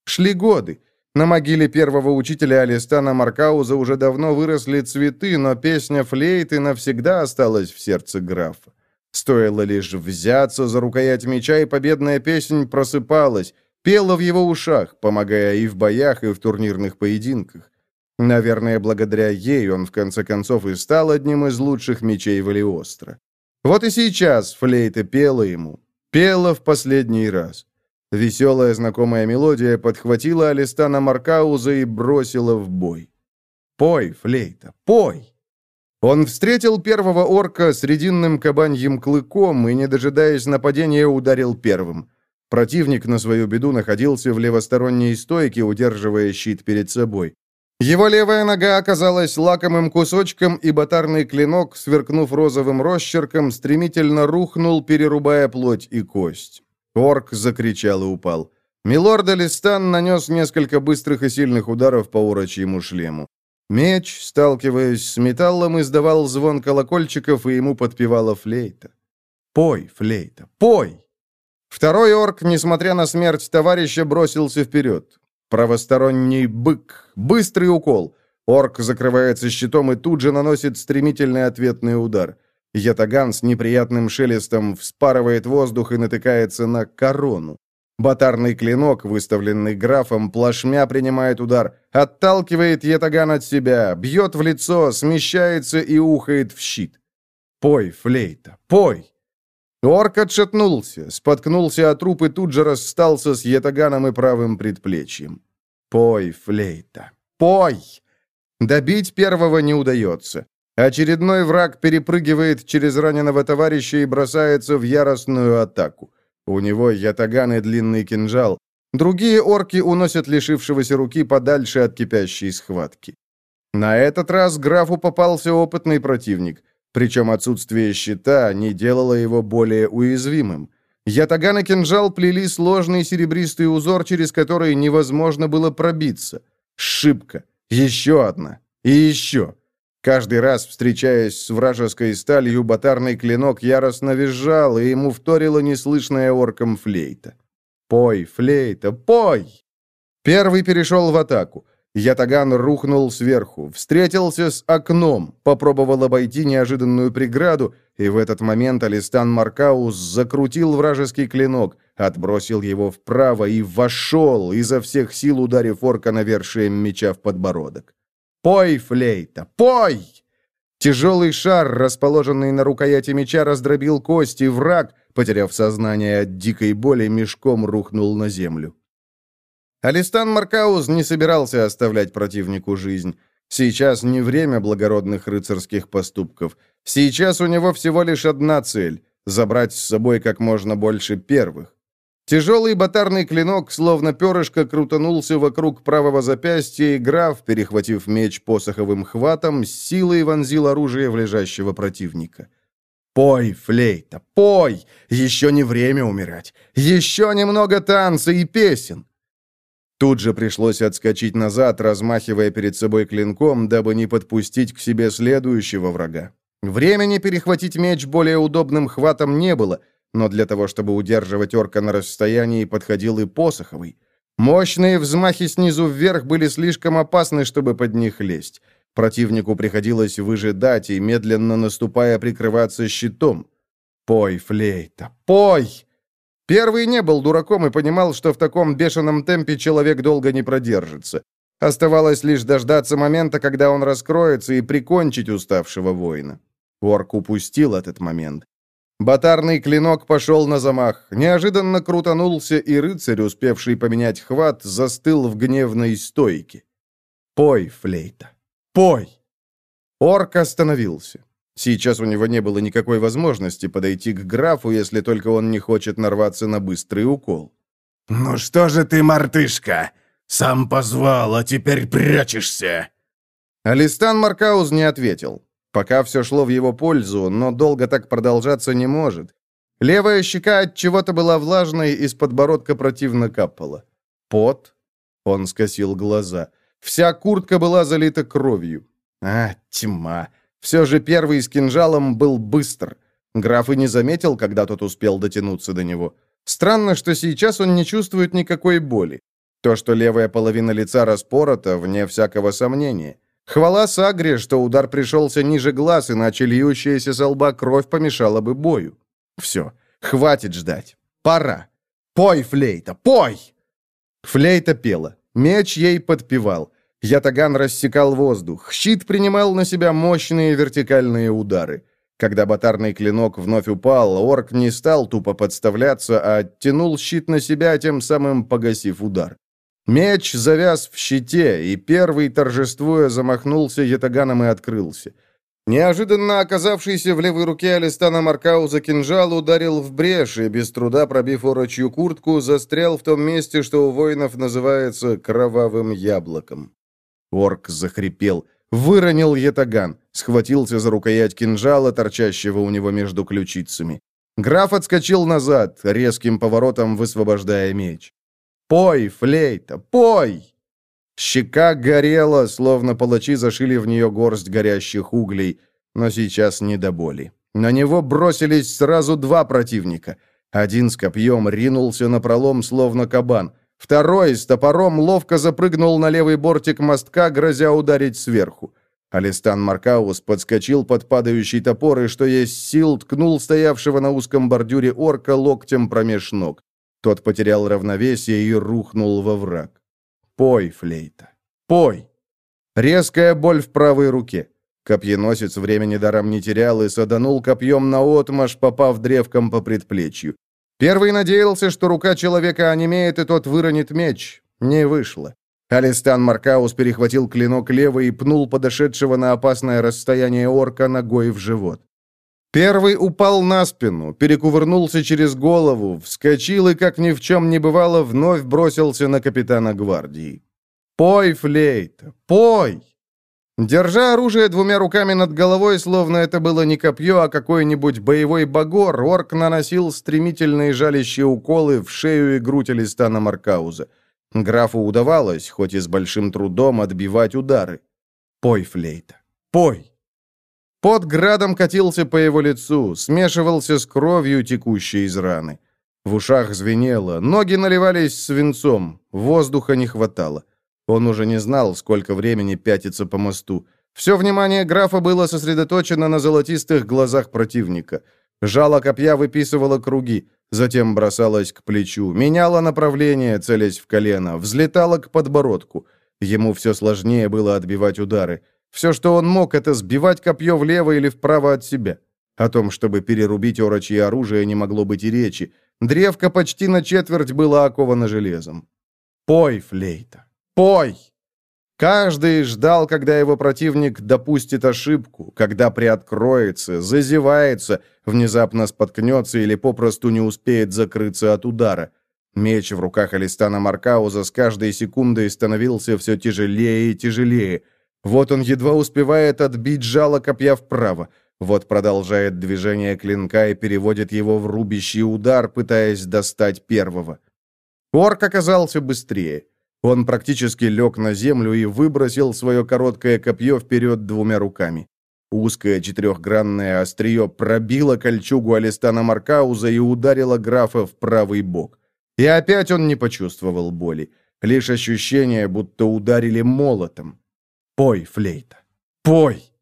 Шли годы. На могиле первого учителя Алистана Маркауза уже давно выросли цветы, но песня флейты навсегда осталась в сердце графа. Стоило лишь взяться за рукоять меча, и победная песнь просыпалась, пела в его ушах, помогая и в боях, и в турнирных поединках. Наверное, благодаря ей он в конце концов и стал одним из лучших мечей Валиостро. Вот и сейчас флейта пела ему, Пела в последний раз. Веселая знакомая мелодия подхватила Алистана Маркауза и бросила в бой. «Пой, флейта, пой!» Он встретил первого орка с рединным кабаньим клыком и, не дожидаясь нападения, ударил первым. Противник на свою беду находился в левосторонней стойке, удерживая щит перед собой. Его левая нога оказалась лакомым кусочком, и батарный клинок, сверкнув розовым росчерком, стремительно рухнул, перерубая плоть и кость. Орк закричал и упал. Милорд Алистан нанес несколько быстрых и сильных ударов по урочьему шлему. Меч, сталкиваясь с металлом, издавал звон колокольчиков, и ему подпевала флейта. «Пой, флейта, пой!» Второй орк, несмотря на смерть товарища, бросился вперед. Правосторонний бык. Быстрый укол. Орк закрывается щитом и тут же наносит стремительный ответный удар. Ятаган с неприятным шелестом вспарывает воздух и натыкается на корону. Батарный клинок, выставленный графом, плашмя принимает удар, отталкивает Ятаган от себя, бьет в лицо, смещается и ухает в щит. «Пой, флейта, пой!» Орк отшатнулся, споткнулся от труп и тут же расстался с Ятаганом и правым предплечьем. «Пой, флейта, пой!» Добить первого не удается. Очередной враг перепрыгивает через раненого товарища и бросается в яростную атаку. У него ятаган и длинный кинжал. Другие орки уносят лишившегося руки подальше от кипящей схватки. На этот раз графу попался опытный противник, причем отсутствие щита не делало его более уязвимым. Ятаган и кинжал плели сложный серебристый узор, через который невозможно было пробиться. Шибка. Еще одна. И еще. Каждый раз, встречаясь с вражеской сталью, батарный клинок яростно визжал, и ему вторила неслышная орком флейта. «Пой, флейта, пой!» Первый перешел в атаку. Ятаган рухнул сверху, встретился с окном, попробовал обойти неожиданную преграду, и в этот момент Алистан Маркаус закрутил вражеский клинок, отбросил его вправо и вошел, изо всех сил ударив орка навершием меча в подбородок. «Пой, флейта, пой!» Тяжелый шар, расположенный на рукояти меча, раздробил кости, враг, потеряв сознание от дикой боли, мешком рухнул на землю. Алистан Маркауз не собирался оставлять противнику жизнь. Сейчас не время благородных рыцарских поступков. Сейчас у него всего лишь одна цель — забрать с собой как можно больше первых. Тяжелый батарный клинок, словно перышко, крутанулся вокруг правого запястья, и граф, перехватив меч посоховым хватом, с силой вонзил оружие в лежащего противника. «Пой, флейта, пой! Еще не время умирать! Еще немного танца и песен!» Тут же пришлось отскочить назад, размахивая перед собой клинком, дабы не подпустить к себе следующего врага. Времени перехватить меч более удобным хватом не было — но для того, чтобы удерживать орка на расстоянии, подходил и посоховый. Мощные взмахи снизу вверх были слишком опасны, чтобы под них лезть. Противнику приходилось выжидать и, медленно наступая, прикрываться щитом. «Пой, флейта, пой!» Первый не был дураком и понимал, что в таком бешеном темпе человек долго не продержится. Оставалось лишь дождаться момента, когда он раскроется, и прикончить уставшего воина. Орк упустил этот момент. Батарный клинок пошел на замах, неожиданно крутанулся, и рыцарь, успевший поменять хват, застыл в гневной стойке. «Пой, флейта, пой!» Орк остановился. Сейчас у него не было никакой возможности подойти к графу, если только он не хочет нарваться на быстрый укол. «Ну что же ты, мартышка? Сам позвал, а теперь прячешься!» Алистан Маркауз не ответил. Пока все шло в его пользу, но долго так продолжаться не может. Левая щека от чего-то была влажной, из подбородка противно капала. Пот. Он скосил глаза. Вся куртка была залита кровью. А, тьма. Все же первый с кинжалом был быстр. Граф и не заметил, когда тот успел дотянуться до него. Странно, что сейчас он не чувствует никакой боли. То, что левая половина лица распорота, вне всякого сомнения. Хвала Сагре, что удар пришелся ниже глаз, иначе льющаяся со лба кровь помешала бы бою. Все, хватит ждать. Пора. Пой, флейта, пой! Флейта пела. Меч ей подпевал. Ятаган рассекал воздух. Щит принимал на себя мощные вертикальные удары. Когда батарный клинок вновь упал, орк не стал тупо подставляться, а оттянул щит на себя, тем самым погасив удар. Меч завяз в щите, и первый, торжествуя, замахнулся ятаганом и открылся. Неожиданно оказавшийся в левой руке Алистана Маркауза кинжал ударил в брешь и, без труда пробив орочью куртку, застрял в том месте, что у воинов называется «кровавым яблоком». Орк захрипел, выронил ятаган, схватился за рукоять кинжала, торчащего у него между ключицами. Граф отскочил назад, резким поворотом высвобождая меч. Пой, флейта, пой!» Щека горела, словно палачи зашили в нее горсть горящих углей, но сейчас не до боли. На него бросились сразу два противника. Один с копьем ринулся на пролом, словно кабан. Второй с топором ловко запрыгнул на левый бортик мостка, грозя ударить сверху. Алистан Маркаус подскочил под падающий топор и, что есть сил, ткнул стоявшего на узком бордюре орка локтем промеж ног. Тот потерял равновесие и рухнул во враг. «Пой, флейта, пой!» Резкая боль в правой руке. Копьеносец времени даром не терял и саданул копьем на отмаш, попав древком по предплечью. Первый надеялся, что рука человека онемеет, и тот выронит меч. Не вышло. Алистан Маркаус перехватил клинок левой и пнул подошедшего на опасное расстояние орка ногой в живот. Первый упал на спину, перекувырнулся через голову, вскочил и, как ни в чем не бывало, вновь бросился на капитана гвардии. «Пой, флейт, пой!» Держа оружие двумя руками над головой, словно это было не копье, а какой-нибудь боевой багор, орк наносил стремительные жалящие уколы в шею и грудь Алистана Маркауза. Графу удавалось, хоть и с большим трудом, отбивать удары. «Пой, флейта, пой!» Под градом катился по его лицу, смешивался с кровью, текущей из раны. В ушах звенело, ноги наливались свинцом, воздуха не хватало. Он уже не знал, сколько времени пятится по мосту. Все внимание графа было сосредоточено на золотистых глазах противника. Жало копья выписывало круги, затем бросалось к плечу, меняло направление, целясь в колено, взлетало к подбородку. Ему все сложнее было отбивать удары. Все, что он мог, это сбивать копье влево или вправо от себя. О том, чтобы перерубить орочье оружие, не могло быть и речи. Древко почти на четверть было оковано железом. «Пой, флейта!» Пой!» Каждый ждал, когда его противник допустит ошибку, когда приоткроется, зазевается, внезапно споткнется или попросту не успеет закрыться от удара. Меч в руках Алистана Маркауза с каждой секундой становился все тяжелее и тяжелее. Вот он едва успевает отбить жало копья вправо, вот продолжает движение клинка и переводит его в рубящий удар, пытаясь достать первого. Орк оказался быстрее. Он практически лег на землю и выбросил свое короткое копье вперед двумя руками. Узкое четырехгранное острие пробило кольчугу Алистана Маркауза и ударило графа в правый бок. И опять он не почувствовал боли. Лишь ощущение, будто ударили молотом. «Пой, флейта! Пой!»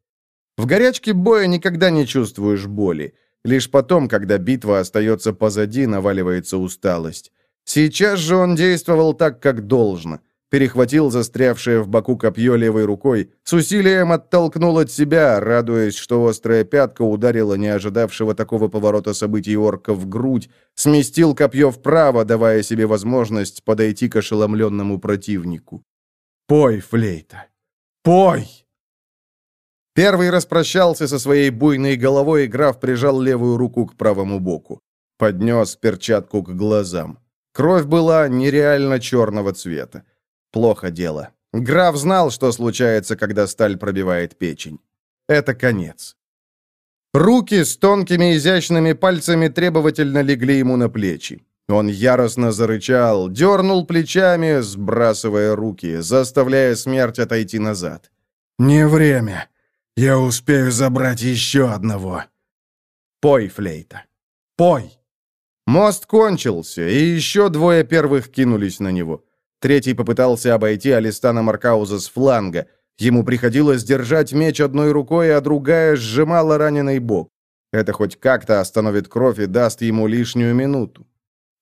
В горячке боя никогда не чувствуешь боли. Лишь потом, когда битва остается позади, наваливается усталость. Сейчас же он действовал так, как должно. Перехватил застрявшее в боку копье левой рукой, с усилием оттолкнул от себя, радуясь, что острая пятка ударила не ожидавшего такого поворота событий орка в грудь, сместил копье вправо, давая себе возможность подойти к ошеломленному противнику. «Пой, флейта! Пой!» Первый распрощался со своей буйной головой, и граф прижал левую руку к правому боку. Поднес перчатку к глазам. Кровь была нереально черного цвета. Плохо дело. Граф знал, что случается, когда сталь пробивает печень. Это конец. Руки с тонкими изящными пальцами требовательно легли ему на плечи. Он яростно зарычал, дернул плечами, сбрасывая руки, заставляя смерть отойти назад. «Не время. Я успею забрать еще одного». «Пой, флейта. Пой!» Мост кончился, и еще двое первых кинулись на него. Третий попытался обойти Алистана Маркауза с фланга. Ему приходилось держать меч одной рукой, а другая сжимала раненый бок. Это хоть как-то остановит кровь и даст ему лишнюю минуту.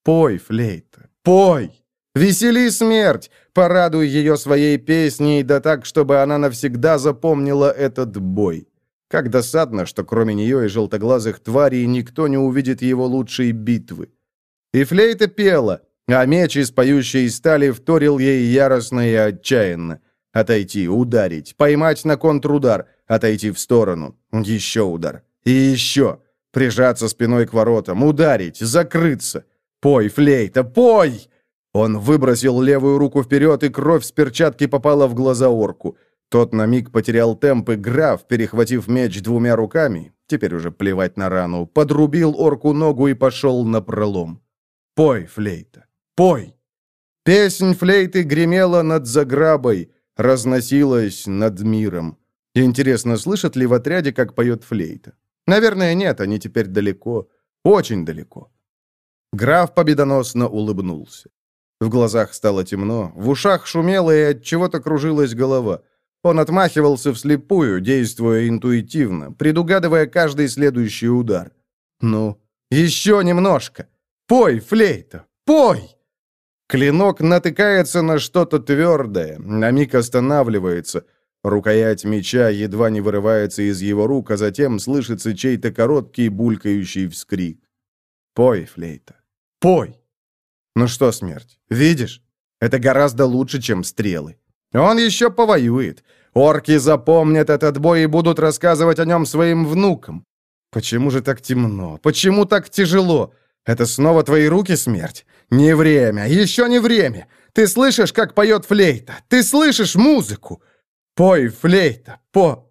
«Пой, флейта, пой! Весели смерть! Порадуй ее своей песней, да так, чтобы она навсегда запомнила этот бой!» Как досадно, что кроме нее и желтоглазых тварей никто не увидит его лучшей битвы. И флейта пела, а меч из поющей стали вторил ей яростно и отчаянно. Отойти, ударить, поймать на контрудар, отойти в сторону, еще удар, и еще. Прижаться спиной к воротам, ударить, закрыться. «Пой, флейта, пой!» Он выбросил левую руку вперед, и кровь с перчатки попала в глаза орку. Тот на миг потерял темп, и граф, перехватив меч двумя руками, теперь уже плевать на рану, подрубил орку ногу и пошел на пролом. «Пой, флейта, пой!» Песнь флейты гремела над заграбой, разносилась над миром. Интересно, слышат ли в отряде, как поет флейта? Наверное, нет, они теперь далеко, очень далеко. Граф победоносно улыбнулся. В глазах стало темно, в ушах шумело и от чего-то кружилась голова. Он отмахивался вслепую, действуя интуитивно, предугадывая каждый следующий удар. «Ну, еще немножко! Пой, флейта, пой!» Клинок натыкается на что-то твердое, на миг останавливается. Рукоять меча едва не вырывается из его рук, а затем слышится чей-то короткий булькающий вскрик. «Пой, флейта, пой!» «Ну что, смерть, видишь? Это гораздо лучше, чем стрелы. Он еще повоюет. Орки запомнят этот бой и будут рассказывать о нем своим внукам. Почему же так темно? Почему так тяжело? Это снова твои руки, смерть? Не время, еще не время. Ты слышишь, как поет флейта? Ты слышишь музыку? Пой, флейта, по...